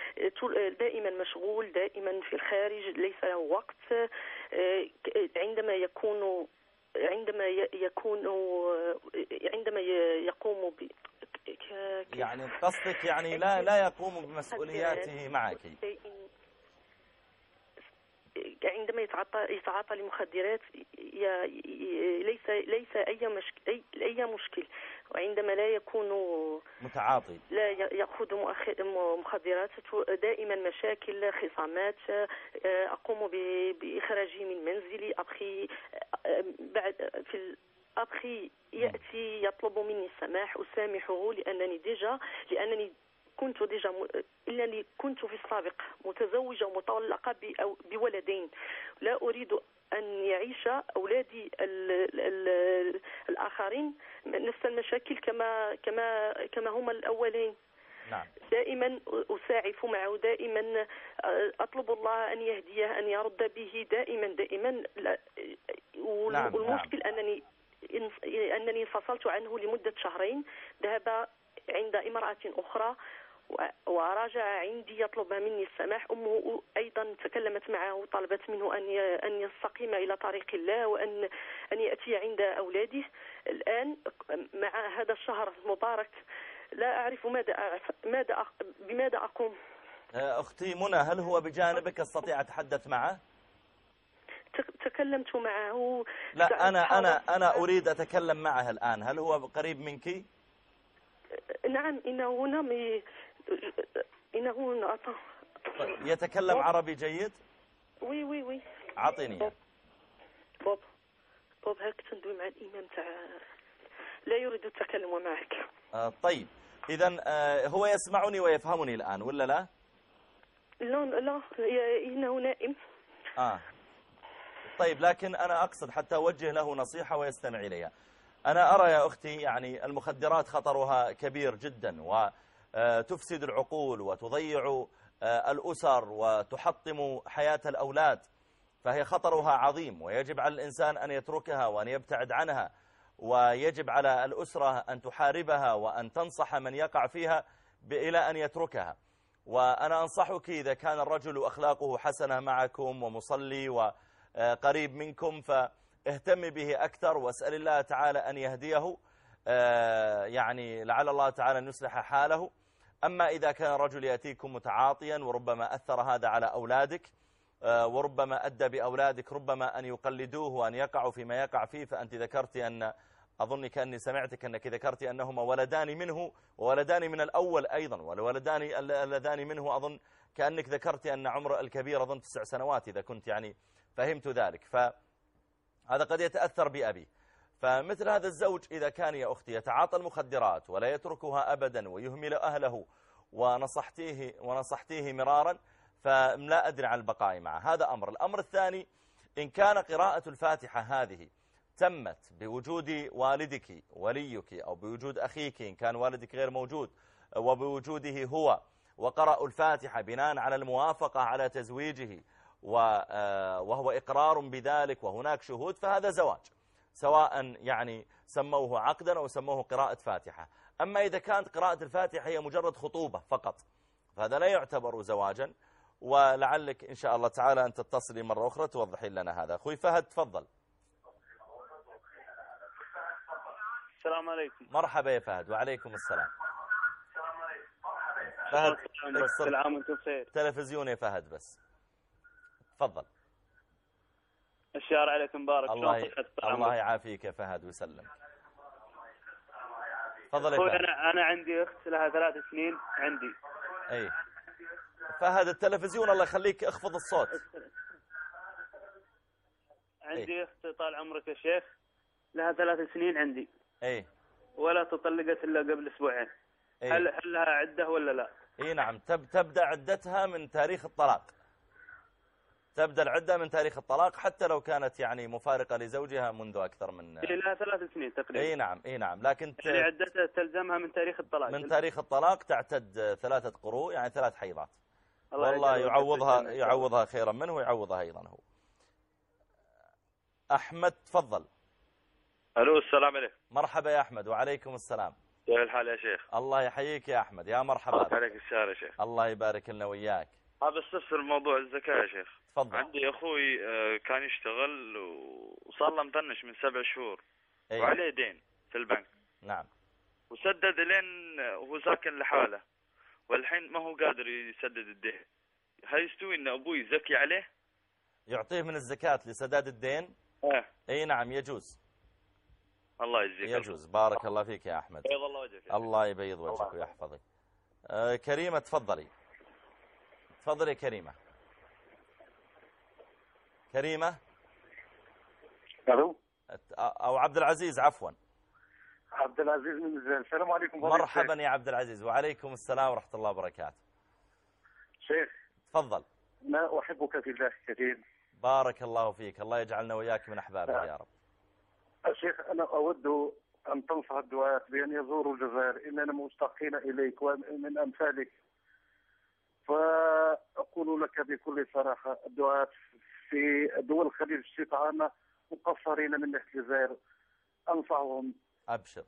دائما مشغول دائما في الخارج ليس له وقت عندما يكون عندما يكون عندما يقوم ب يعني قصدك يعني لا لا يقوم بمسؤولياته معك. عندما يتعاطى يتعاطى لمخدرات ي- ي- ليس ليس أي مشك أي أي مشكل. وعندما لا يكون متعاطي. لا ي- يأخذ مؤخ- م- مخدرات دائما مشاكل خصامات آه، أقوم ب- بإخراجه من منزلي أبخي آه، بعد في أبخي يأتي يطلب مني السماح أسامحه لأنني déjà لأنني كنت déjà م... إنني كنت في السابق متزوجة ومطلقة بأو... بولدين. لا أريد أن يعيش أولادي ال... ال... ال... الآخرين نفس المشاكل كما كما كما هما الأولين. نعم. دائما أساعف معه دائما أطلب الله أن يهديه أن يرد به. دائما دائما لا- وال- نعم، والمشكل أنني انف- أنني انفصلت عنه لمدة شهرين. ذهب عند امرأة أخرى وراجع عندي يطلب مني السماح. أمه أيضا تكلمت معه وطلبت منه ي- أن يستقيم إلى طريق الله وأن أن يأتي عند أولاده. الآن مع هذا الشهر المبارك لا أعرف ماذا أعرف ماذا أق... بماذا أقوم. آه، أختي منى هل هو بجانبك استطيع أتحدث معه؟ تك- تكلمت معه. لا أنا حاولت- أنا أنا أريد أتكلم معه الآن. هل هو قريب منك؟ نعم إنه هنا. إنه هنا طيب، يتكلم عربي جيد؟ Oui oui oui. أعطيني إياه. بوب. بوب هاك تندوي مع الإمام تاع لا يريد التكلم معك. آه، طيب. إذا هو يسمعني ويفهمني الآن ولا لا؟ لا لا. إنه نائم. آه. طيب لكن أنا أقصد حتى أوجه له نصيحة ويستمع إليها. أنا أرى يا أختي يعني المخدرات خطرها كبير جدا وتفسد العقول وتضيع آه، الأسر وتحطم حياة الأولاد فهي خطرها عظيم ويجب على الإنسان أن يتركها وأن يبتعد عنها ويجب على الأسرة أن تحاربها وأن تنصح من يقع فيها إلى أن يتركها. وأنا أنصحك إذا كان الرجل أخلاقه حسنة معكم ومصلي وقريب منكم فاهتم به أكثر واسأل الله تعالى أن يهديه آه، يعني لعل الله تعالى أن يصلح حاله. أما إذا كان الرجل يأتيكم متعاطيا وربما أثر هذا على أولادك آه، وربما أدى بأولادك ربما أن يقلدوه وأن يقعوا فيما يقع فيه فأنت ذكرت أن أظن كأني سمعتك أنك ذكرت أنهما ولدان منه وولدان من الأول أيضا والولدان اللذان منه أظن كأنك ذكرت أن عمر الكبير أظن تسع سنوات إذا كنت يعني فهمت ذلك. فهذا قد يتأثر بأبي. فمثل هذا الزوج إذا كان يا أختي يتعاطى المخدرات ولا يتركها أبدا ويهمل أهله ونصحتيه, ونصحتيه مرارا فلا أدري عن البقاء معه. هذا أمر. الأمر الثاني إن كان قراءة الفاتحة هذه تمت بوجود والدك وليك أو بوجود أخيك إن كان والدك غير موجود وبوجوده هو وقرأوا الفاتحة بناء على الموافقة على تزويجه وهو إقرار بذلك وهناك شهود فهذا زواج. سواء يعني سموه عقدا أو سموه قراءة فاتحة. أما إذا كانت قراءة الفاتحة هي مجرد خطوبة فقط فهذا لا يعتبر زواجا. ولعلك إن شاء الله تعالى أن تتصلي مرة أخرى توضحين لنا هذا. أخوي فهد تفضل. السلام عليكم. مرحبا يا فهد وعليكم السلام. فهد كل عام وأنتم بخير. تلفزيون يا فهد بس. تفضل. الشهر عليك مبارك. الله ي... الله يعافيك يا فهد ويسلم تفضل يا أنا أنا عندي أخت لها ثلاث سنين عندي. أي. فهد التلفزيون الله يخليك اخفض الصوت. عندي؟ أخت طال عمرك يا شيخ لها ثلاث سنين عندي. أي. ولا تطلقت إلا قبل أسبوعين. أي. هل هل لها عدة ولا لا؟ أي نعم. تب تبدأ عدتها من تاريخ الطلاق. تبدأ العدة من تاريخ الطلاق حتى لو كانت يعني مفارقة لزوجها منذ أكثر من إيه لها ثلاث سنين تقريبا. إي نعم إي نعم. لكن ت... يعني عدتها تلزمها من تاريخ الطلاق. من تاريخ الطلاق تعتد ثلاثة قروء يعني ثلاث حيضات. الله والله يعوضها. يعوضها خيرا منه ويعوضها أيضا هو. أحمد تفضل. ألو السلام عليكم. مرحبا يا أحمد وعليكم السلام. كيف الحال يا شيخ؟ الله يحييك يا أحمد يا الله مرحبا عليك الشهر يا شيخ. الله يبارك لنا وياك ابى استفسر موضوع الزكاة يا شيخ. تفضل. عندي أخوي آه، كان يشتغل وصار له مطنش من سبع شهور. أي. وعليه دين في البنك. نعم. وسدد لين وهو ساكن لحاله. والحين ما هو قادر يسدد الدين. هل يستوي إن أبوي يزكي عليه؟ يعطيه من الزكاة لسداد الدين؟ إيه إي نعم يجوز. الله يجزيك. يجوز. بارك الله فيك يا أحمد. بيض الله وجهك الله يبيض وجهك ويحفظك. آه كريمة تفضلي. تفضلي يا كريمة. كريمة؟ ألو؟ أو عبد العزيز عفوا. عبد العزيز من الجزائر السلام عليكم مرحبا يا عبد العزيز وعليكم السلام ورحمة الله وبركاته. شيخ. تفضل. ما أحبك في الله كثير. بارك الله فيك الله يجعلنا وياك من أحبابه يا رب. الشيخ أنا أود أن تنصح الدعاة بأن يزوروا الجزائر. إننا مشتاقين إليك ومن أمثالك فأقول لك بكل صراحة الدعاة في دول الخليج عامة مقصرين من ناحية الجزائر أنصحهم. أبشر.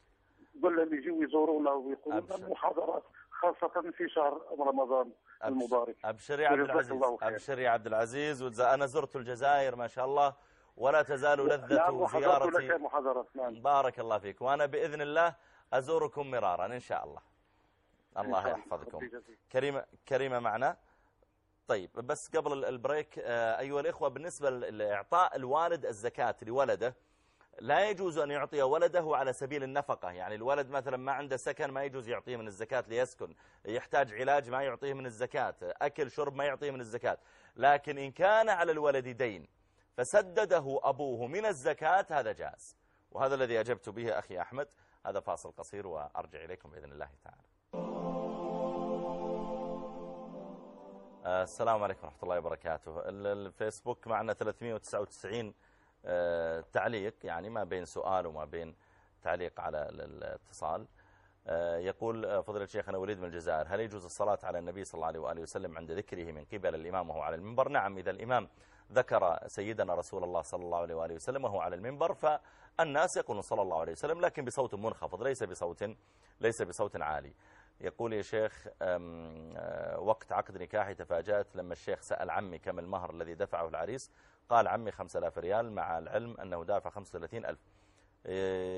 قل لهم يجوا يزورونا ويقولوا. لنا محاضرات خاصة في شهر رمضان المبارك. أبشر يا عبد العزيز. أبشر يا عبد العزيز. أنا زرت الجزائر ما شاء الله ولا تزال لذة لك زيارتي. محاضرات نعم. بارك الله فيك. وأنا بإذن الله أزوركم مرارا إن شاء الله. الله الله. يحفظكم. كريمة كريمة معنا. طيب بس قبل ال- البريك آه، أيها الإخوة بالنسبة لإعطاء الوالد الزكاة لولده لا يجوز أن يعطي ولده على سبيل النفقة. يعني الولد مثلا ما عنده سكن ما يجوز يعطيه من الزكاة ليسكن. يحتاج علاج ما يعطيه من الزكاة. أكل شرب ما يعطيه من الزكاة. لكن إن كان على الولد دين فسدده أبوه من الزكاة هذا جاز وهذا الذي أجبت به أخي أحمد. هذا فاصل قصير وأرجع إليكم بإذن الله تعالى. السلام عليكم ورحمة الله وبركاته. ال- الفيسبوك معنا 399 آه، تعليق يعني ما بين سؤال وما بين تعليق على ال- الاتصال. آه، يقول آه، فضيلة الشيخ أنا وليد من الجزائر. هل يجوز الصلاة على النبي صلى الله عليه وآله وسلم عند ذكره من قبل الإمام وهو على المنبر؟ نعم إذا الإمام ذكر سيدنا رسول الله صلى الله عليه وآله وسلم وهو على المنبر فالناس يقولون صلى الله عليه وسلم لكن بصوت منخفض ليس بصوت ليس بصوت عالي. يقول يا شيخ آه، وقت عقد نكاحي تفاجأت لما الشيخ سأل عمي كم المهر الذي دفعه العريس. قال عمي 5000 ريال مع العلم أنه دافع 35 ألف.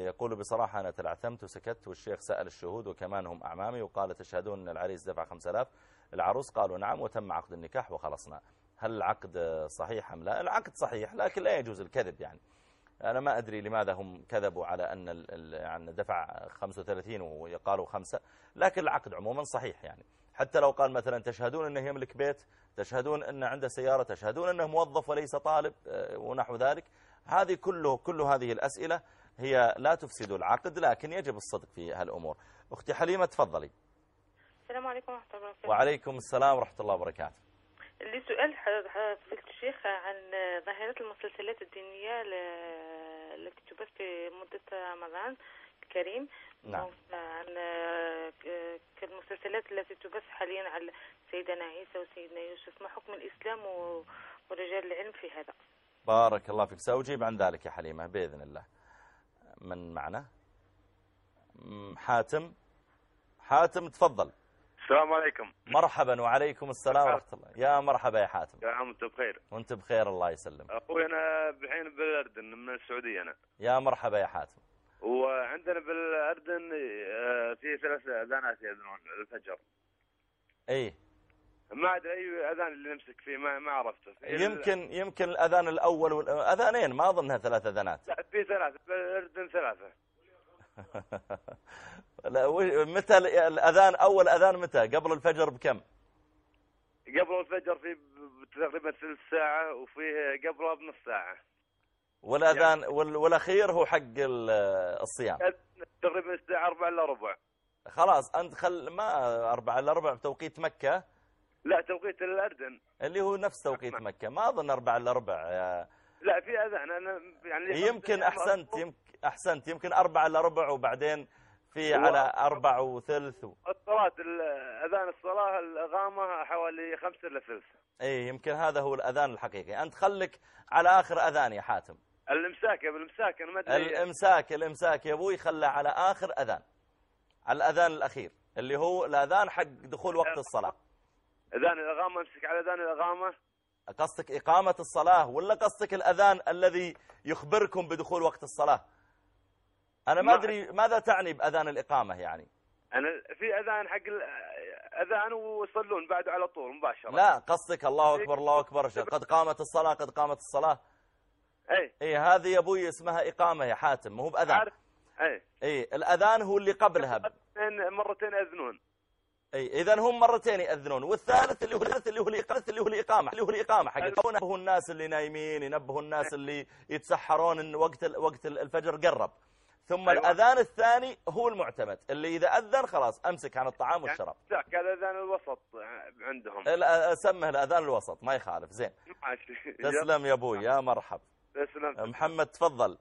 يقول بصراحة أنا تلعثمت وسكت والشيخ سأل الشهود وكمان هم أعمامي وقال تشهدون أن العريس دفع 5000 العروس قالوا نعم وتم عقد النكاح وخلصنا. هل العقد صحيح أم لا؟ العقد صحيح لكن لا يجوز الكذب يعني. أنا ما أدري لماذا هم كذبوا على أن ال- يعني دفع 35 ويقالوا خمسة لكن العقد عموما صحيح يعني. حتى لو قال مثلا تشهدون أنه يملك بيت تشهدون أن عنده سيارة تشهدون أنه موظف وليس طالب آه، ونحو ذلك هذه كله كل هذه الأسئلة هي لا تفسد العقد لكن يجب الصدق في هالأمور. أختي حليمة تفضلي. السلام عليكم ورحمة الله وبركاته. وعليكم السلام ورحمة الله وبركاته. لي سؤال ح- ح- فضيلة الشيخ عن ظاهرة المسلسلات الدينية التي تبث في مدة رمضان الكريم. نعم. عن ك- كالمسلسلات التي تبث حاليا على سيدنا عيسى وسيدنا يوسف. ما حكم الإسلام ورجال العلم في هذا؟ بارك الله فيك. سأجيب عن ذلك يا حليمة بإذن الله. من معنا؟ حاتم. حاتم تفضل. السلام عليكم. مرحبا وعليكم السلام ورحمة الله. يا مرحبا يا حاتم. يا عم أنت بخير. وأنت بخير الله يسلم أخوي أنا بحين بالأردن من السعودية أنا. يا مرحبا يا حاتم. وعندنا بالأردن آه، في ثلاث أذانات يأذنون الفجر. إيه ما أدري أي أذان اللي نمسك فيه؟ ما ما عرفته. يمكن يمكن الأذان الأول وال... أذانين ما أظنها ثلاث أذانات. لا في ثلاثة. بالأردن ثلاثة. متى ال- الأذان أول أذان متى؟ قبل الفجر بكم؟ قبل الفجر في تقريبا ثلث ساعة وفي قبلها بنص ساعة. والأذان وال... والأخير هو حق ال- الصيام. تقريبا الساعة 4 إلا ربع. خلاص أنت خل ما أربعة إلا ربع بتوقيت مكة؟ لا توقيت الاردن اللي هو نفس توقيت مكة. ما أظن أربعة إلا ربع. لا في أذان. أنا يعني يمكن أحسنت. يمكن أحسنت يمكن أربعة إلا ربع وبعدين في هو- على أربع وثلث. و... الصلاة ال- أذان الصلاة الإقامة حوالي خمسة إلا ثلث. اي يمكن هذا هو الأذان الحقيقي. أنت خلك على آخر أذان يا حاتم. الإمساك يا بالإمساك أنا ما أدري. الإمساك الإمساك يا أبوي خله على آخر أذان. على الأذان الأخير اللي هو الأذان حق دخول وقت الصلاة. أذان الإقامة أمسك على أذان الإقامة. قصدك إقامة الصلاة ولا قصدك الأذان الذي يخبركم بدخول وقت الصلاة؟ أنا ما أدري ماذا تعني بأذان الإقامة يعني. أنا في أذان حق أذان ويصلون بعده على طول مباشرة. لا قصدك الله أكبر الله أكبر. قد قامت الصلاة قد قامت الصلاة. أي. إيه هذه يا أبوي اسمها إقامة يا حاتم مو بأذان. عارف؟ أي. إيه الأذان هو اللي قبلها. مرتين مرتين يأذنون. إي اذا هم مرتين يأذنون. والثالث اللي هو الثالث اللي هو الإقامة اللي هو الاقامه اللي هو الاقامه حق. ينبهوا الناس اللي نايمين ينبهوا الناس اللي يتسحرون إن وقت وقت الفجر قرب. ثم أيوة. الأذان الثاني هو المعتمد اللي إذا أذن خلاص أمسك عن الطعام والشراب. ذاك هذا أذان الوسط عندهم. الأ- سمه الأذان الوسط ما يخالف زين. ماشي. تسلم يا أبوي يا مرحب. تسلم محمد تفضل.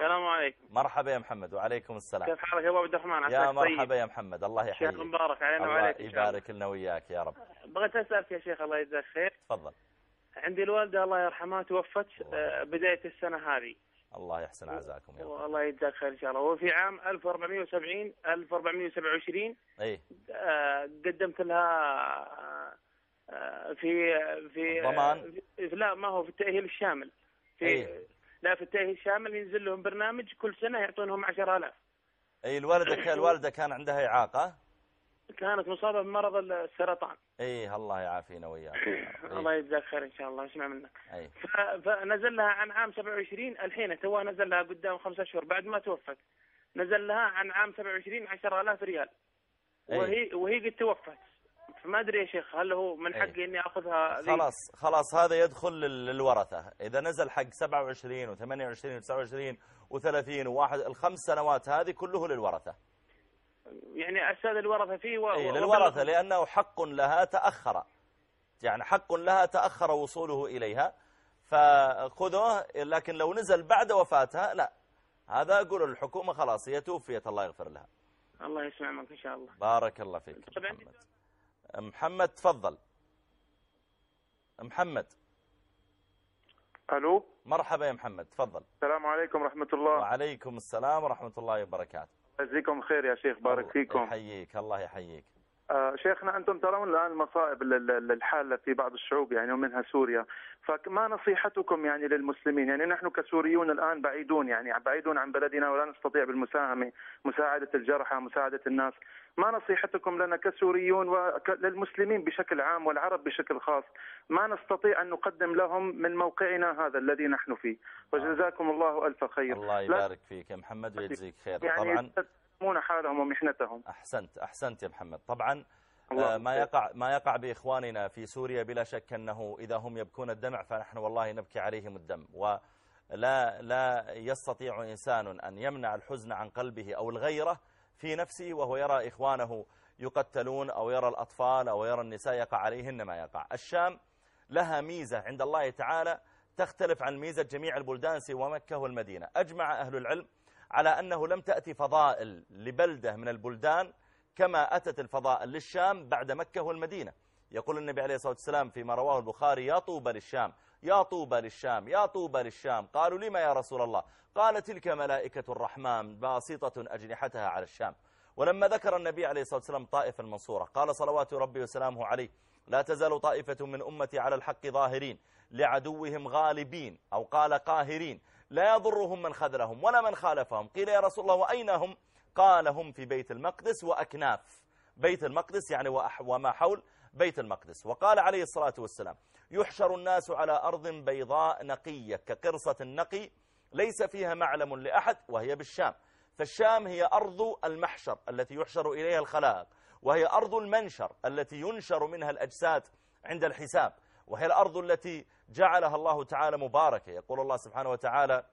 السلام عليكم. مرحبا يا محمد وعليكم السلام. كيف حالك يا أبو عبد الرحمن؟ يا طيب. مرحبا يا محمد الله يحييك. مبارك علينا وعليك الله. يبارك لنا وياك يا رب. بغيت أسألك يا شيخ الله يجزاك خير. تفضل. عندي الوالدة الله يرحمها توفت آه، بداية السنة هذه. الله يحسن عزاكم يا رب. والله يجزاك خير إن شاء الله. وفي عام 1470 1427 أي. آه، قدمت لها آه، في في ضمان؟ لا ما هو في التأهيل الشامل. في إيه. لا في التأهيل الشامل ينزل لهم برنامج كل سنة يعطونهم 10000 اي الوالدة الوالدة كان عندها إعاقة؟ كانت مصابة بمرض السرطان. اي الله يعافينا وياك الله يجزاك خير إن شاء الله اسمع منك. ف- فنزل لها عن عام 27 الحين توها نزل لها قدام خمسة اشهر بعد ما توفت. نزل لها عن عام 27 10000 ريال. أي. وهي وهي قد توفت. فما أدري يا شيخ هل هو من. حقي إني آخذها ذي؟ خلاص خلاص هذا يدخل لل- للورثة. إذا نزل حق 27 و28 و29 و30 وواحد الخمس سنوات هذه كله للورثة. يعني أستاذ الورثة فيه و... اي و- للورثة لأنه حق لها تأخر. يعني حق لها تأخر وصوله إليها. فخذوه لكن لو نزل بعد وفاتها لا. هذا أقول الحكومة خلاص هي توفيت الله يغفر لها. الله يسمع منك إن شاء الله. بارك الله فيك محمد. محمد تفضل. محمد. ألو؟ مرحبا يا محمد تفضل. السلام عليكم ورحمة الله. وعليكم السلام ورحمة الله وبركاته. يجزيكم خير يا شيخ بارك فيكم. يحييك الله يحييك. آه شيخنا أنتم ترون الآن المصائب ال- ال- الحاله في بعض الشعوب يعني ومنها سوريا. فما نصيحتكم يعني للمسلمين؟ يعني نحن كسوريون الآن بعيدون يعني بعيدون عن بلدنا ولا نستطيع بالمساهمة مساعدة الجرحى مساعدة الناس. ما نصيحتكم لنا كسوريون وللمسلمين بشكل عام والعرب بشكل خاص؟ ما نستطيع أن نقدم لهم من موقعنا هذا الذي نحن فيه. وجزاكم الله ألف خير. الله يبارك فيك يا محمد ويجزيك خير. يعني طبعا يتسمون حالهم ومحنتهم أحسنت أحسنت يا محمد. طبعا آه، ما يقع ما يقع بإخواننا في سوريا بلا شك أنه إذا هم يبكون الدمع فنحن والله نبكي عليهم الدم. لا لا يستطيع إنسان أن يمنع الحزن عن قلبه أو الغيرة في نفسه وهو يرى إخوانه يقتلون أو يرى الأطفال أو يرى النساء يقع عليهن ما يقع. الشام لها ميزة عند الله تعالى تختلف عن ميزة جميع البلدان سوى مكة والمدينة. أجمع أهل العلم على أنه لم تأتي فضائل لبلدة من البلدان كما أتت الفضائل للشام بعد مكة والمدينة. يقول النبي عليه الصلاة والسلام فيما رواه البخاري يا طوبى للشام يا طوبى للشام يا طوبى للشام. قالوا لما يا رسول الله؟ قال تلك ملائكة الرحمن باسطة أجنحتها على الشام. ولما ذكر النبي عليه الصلاة والسلام طائفة المنصورة قال صلوات ربي وسلامه عليه لا تزال طائفة من أمتي على الحق ظاهرين لعدوهم غالبين أو قال قاهرين. لا يضرهم من خذلهم ولا من خالفهم. قيل يا رسول الله وأين هم؟ قال هم في بيت المقدس وأكناف. بيت المقدس يعني وما حول بيت المقدس. وقال عليه الصلاة والسلام يحشر الناس على أرض بيضاء نقية كقرصة النقي ليس فيها معلم لأحد وهي بالشام. فالشام هي أرض المحشر التي يحشر إليها الخلائق وهي أرض المنشر التي ينشر منها الأجساد عند الحساب. وهي الأرض التي جعلها الله تعالى مباركة. يقول الله سبحانه وتعالى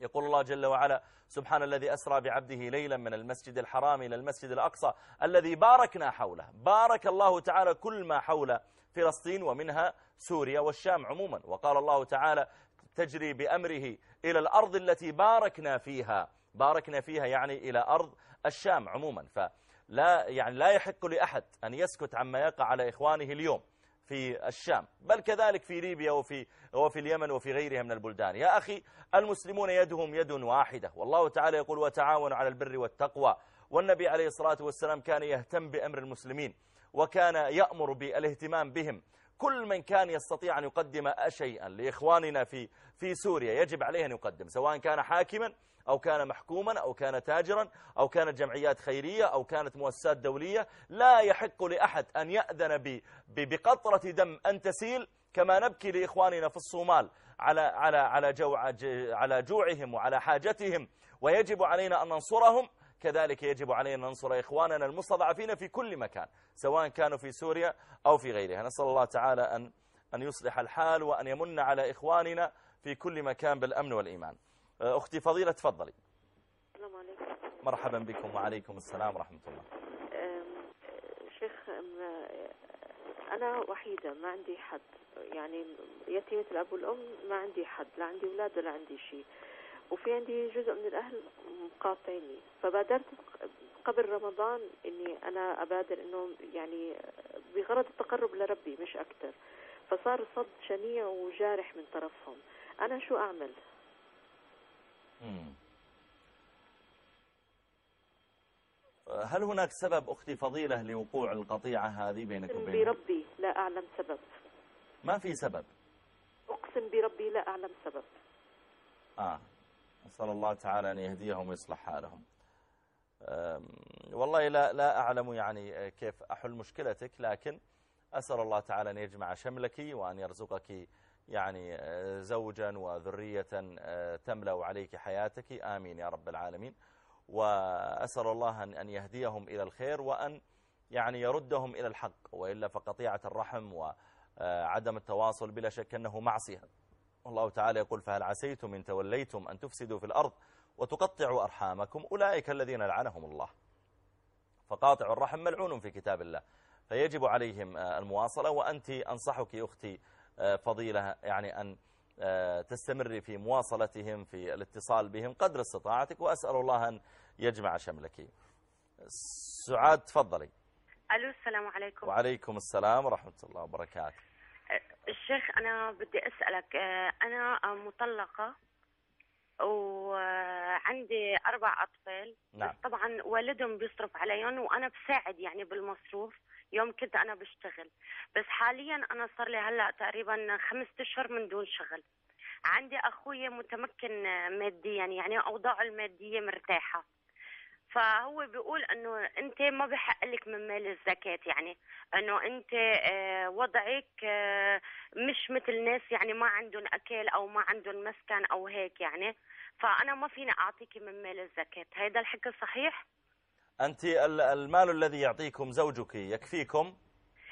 يقول الله جل وعلا سبحان الذي أسرى بعبده ليلا من المسجد الحرام إلى المسجد الأقصى الذي باركنا حوله. بارك الله تعالى كل ما حول فلسطين ومنها سوريا والشام عموما. وقال الله تعالى تجري بأمره إلى الأرض التي باركنا فيها. باركنا فيها يعني إلى أرض الشام عموما. فلا يعني لا يحق لأحد أن يسكت عما يقع على إخوانه اليوم. في الشام. بل كذلك في ليبيا وفي, وفي اليمن وفي غيرها من البلدان. يا أخي المسلمون يدهم يد واحدة. والله تعالى يقول وتعاونوا على البر والتقوى والنبي عليه الصلاة والسلام كان يهتم بأمر المسلمين وكان يأمر بالاهتمام بهم. كل من كان يستطيع أن يقدم شيئا لإخواننا في في سوريا يجب عليه أن يقدم سواء كان حاكما أو كان محكوما أو كان تاجرا أو كانت جمعيات خيرية أو كانت مؤسسات دولية لا يحق لأحد أن يأذن بقطرة دم أن تسيل كما نبكي لإخواننا في الصومال على على على جوع على جوعهم وعلى حاجتهم ويجب علينا أن ننصرهم. كذلك يجب علينا أن ننصر إخواننا المستضعفين في كل مكان سواء كانوا في سوريا أو في غيرها. نسأل الله تعالى أن أن يصلح الحال وأن يمن على إخواننا في كل مكان بالأمن والإيمان. أختي فضيلة تفضلي. السلام عليكم. مرحبا بكم وعليكم السلام ورحمة الله. شيخ أنا وحيدة ما عندي حد. يعني يتيمة الأب والأم ما عندي حد لا عندي أولاد ولا عندي شيء. وفي عندي جزء من الأهل مقاطعيني فبادرت قبل رمضان إني أنا أبادر إنه يعني بغرض التقرب لربي مش أكثر فصار صد شنيع وجارح من طرفهم. أنا شو أعمل؟ هل هناك سبب أختي فضيلة لوقوع القطيعة هذه بينك وبين بربي لا أعلم سبب. ما في سبب. أقسم بربي لا أعلم سبب. آه. نسأل الله تعالى أن يهديهم ويصلح حالهم. والله لا لا أعلم يعني كيف أحل مشكلتك لكن أسأل الله تعالى أن يجمع شملك وأن يرزقك يعني زوجا وذرية تملأ عليك حياتك. آمين يا رب العالمين. وأسأل الله أن يهديهم إلى الخير وأن يعني يردهم إلى الحق وإلا فقطيعة الرحم وعدم التواصل بلا شك أنه معصية. الله تعالى يقول فهل عسيتم إن توليتم أن تفسدوا في الأرض وتقطعوا أرحامكم؟ أولئك الذين لعنهم الله. فقاطع الرحم ملعون في كتاب الله فيجب عليهم المواصلة. وأنت أنصحك أختي فضيلة يعني أن تستمري في مواصلتهم في الاتصال بهم قدر استطاعتك وأسأل الله أن يجمع شملك. سعاد تفضلي. ألو السلام عليكم. وعليكم السلام ورحمة الله وبركاته. الشيخ أنا بدي أسألك أنا مطلقة وعندي أربع أطفال. نعم. بس طبعا والدهم بيصرف عليهم وأنا بساعد يعني بالمصروف يوم كنت أنا بشتغل. بس حاليا أنا صار لي هلأ تقريبا خمسة أشهر من دون شغل. عندي أخوي متمكن ماديا يعني أوضاعه المادية مرتاحة. فهو بيقول إنه أنت ما بحق لك من مال الزكاة يعني إنه أنت آه، وضعك آه، مش مثل ناس يعني ما عندهم أكل أو ما عندهم مسكن أو هيك يعني. فأنا ما فيني أعطيكي من مال الزكاة هيدا الحكي صحيح؟ ال- المال الذي يعطيكم زوجك يكفيكم؟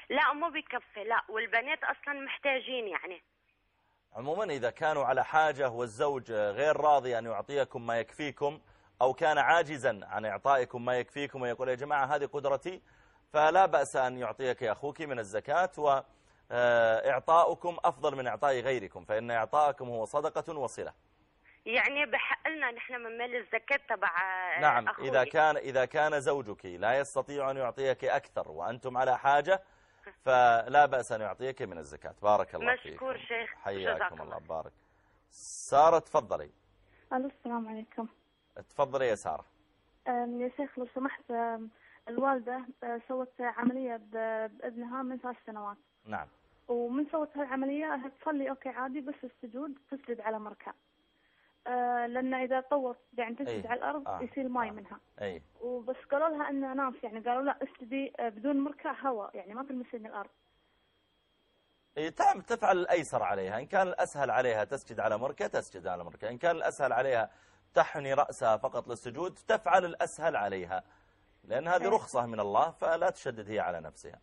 لا مو بكفي لا والبنات أصلا محتاجين يعني. عموما إذا كانوا على حاجة والزوج غير راضي أن يعطيكم ما يكفيكم أو كان عاجزا عن إعطائكم ما يكفيكم ويقول يا جماعة هذه قدرتي فلا بأس أن يعطيك أخوك من الزكاة وإعطاؤكم أفضل من إعطاء غيركم فإن إعطاءكم هو صدقة وصلة يعني بحق لنا نحن من مال الزكاة تبع نعم أخوي. إذا كان إذا كان زوجك لا يستطيع أن يعطيك أكثر وأنتم على حاجة فلا بأس أن يعطيك من الزكاة. بارك الله فيك. مشكور شيخ. حياكم الله. بارك. سارة تفضلي. السلام عليكم. تفضلي يا سارة. أم، يا شيخ لو سمحت أم، الوالدة أه، سوت عملية ب- بعينها من ثلاث سنوات. نعم. ومن سوت هالعملية هي تصلي okay عادي بس السجود تسجد على مركع أه، لأن إذا طوت يعني تسجد إيه. على الأرض آه. يصير ماي منها. أي وبس قالوا لها أن ناس يعني قالوا لا اسجدي أه، بدون مركع هواء يعني ما تلمسين الأرض. إيه، تعم- تفعل الأيسر عليها. إن كان الأسهل عليها تسجد على مركة تسجد على مركة إن كان الأسهل عليها تحني رأسها فقط للسجود تفعل الأسهل عليها. لأن هذه. رخصة من الله فلا تشدد هي على نفسها.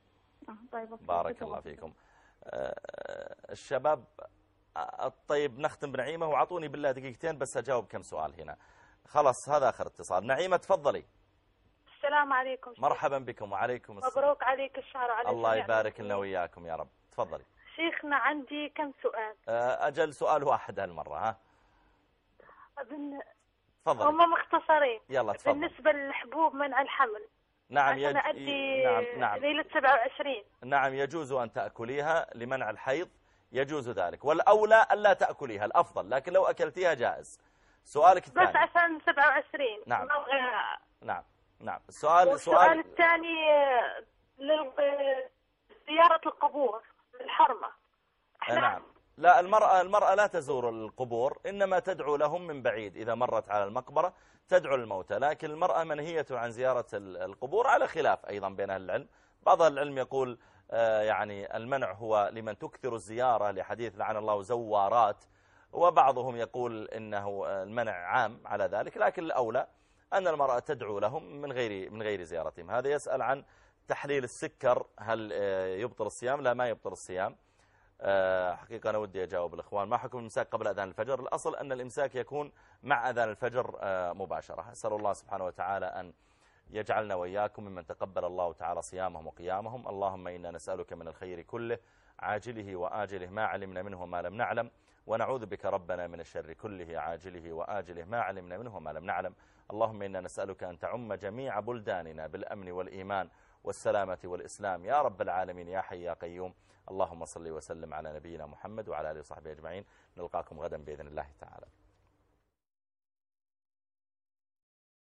آه، طيب. بارك الله فيكم. آه، الشباب طيب نختم بنعيمة. وعطوني بالله دقيقتين بس أجاوب كم سؤال هنا. خلاص هذا آخر اتصال. نعيمة تفضلي. السلام عليكم شيخ. مرحبا بكم وعليكم السلام. مبروك عليك الشهر وعلى الله يبارك. لنا وإياكم يا رب. تفضلي. شيخنا عندي كم سؤال؟ أجل سؤال واحد هالمرة ها. تفضلي. هم مختصرين. يلا تفضل. بالنسبة للحبوب منع الحمل. نعم يج... أدي نعم نعم. ليلة 27 نعم يجوز أن تأكليها لمنع الحيض. يجوز ذلك. والأولى ألا تأكليها الأفضل لكن لو أكلتيها جائز. سؤالك بس الثاني. عشان 27 نعم. أبغى نعم نعم. السؤال والسؤال سؤال الثاني آه، لل- آه، زيارة القبور الحرمة آه، نعم. لا المرأة المرأة لا تزور القبور إنما تدعو لهم من بعيد. إذا مرت على المقبرة تدعو الموتى لكن المرأة منهية عن زيارة ال- القبور على خلاف أيضا بين أهل العلم. بعض العلم يقول آه، يعني المنع هو لمن تكثر الزيارة لحديث لعن الله زوارات وبعضهم يقول إنه آه، المنع عام على ذلك. لكن الأولى أن المرأة تدعو لهم من غير من غير زيارتهم. هذا يسأل عن تحليل السكر هل آه، يبطل الصيام؟ لا ما يبطل الصيام. حقيقة أنا ودي أجاوب الإخوان. ما حكم الإمساك قبل أذان الفجر؟ الأصل أن الإمساك يكون مع أذان الفجر آه، مباشرة. أسأل الله سبحانه وتعالى أن يجعلنا وإياكم ممن تقبل الله تعالى صيامهم وقيامهم. اللهم إنا نسألك من الخير كله عاجله وآجله ما علمنا منه وما لم نعلم. ونعوذ بك ربنا من الشر كله عاجله وآجله ما علمنا منه وما لم نعلم. اللهم إنا نسألك أن تعم جميع بلداننا بالأمن والإيمان. والسلامة والإسلام. يا رب العالمين يا حي يا قيوم. اللهم صل وسلم على نبينا محمد وعلى آله وصحبه أجمعين. نلقاكم غدا بإذن الله تعالى.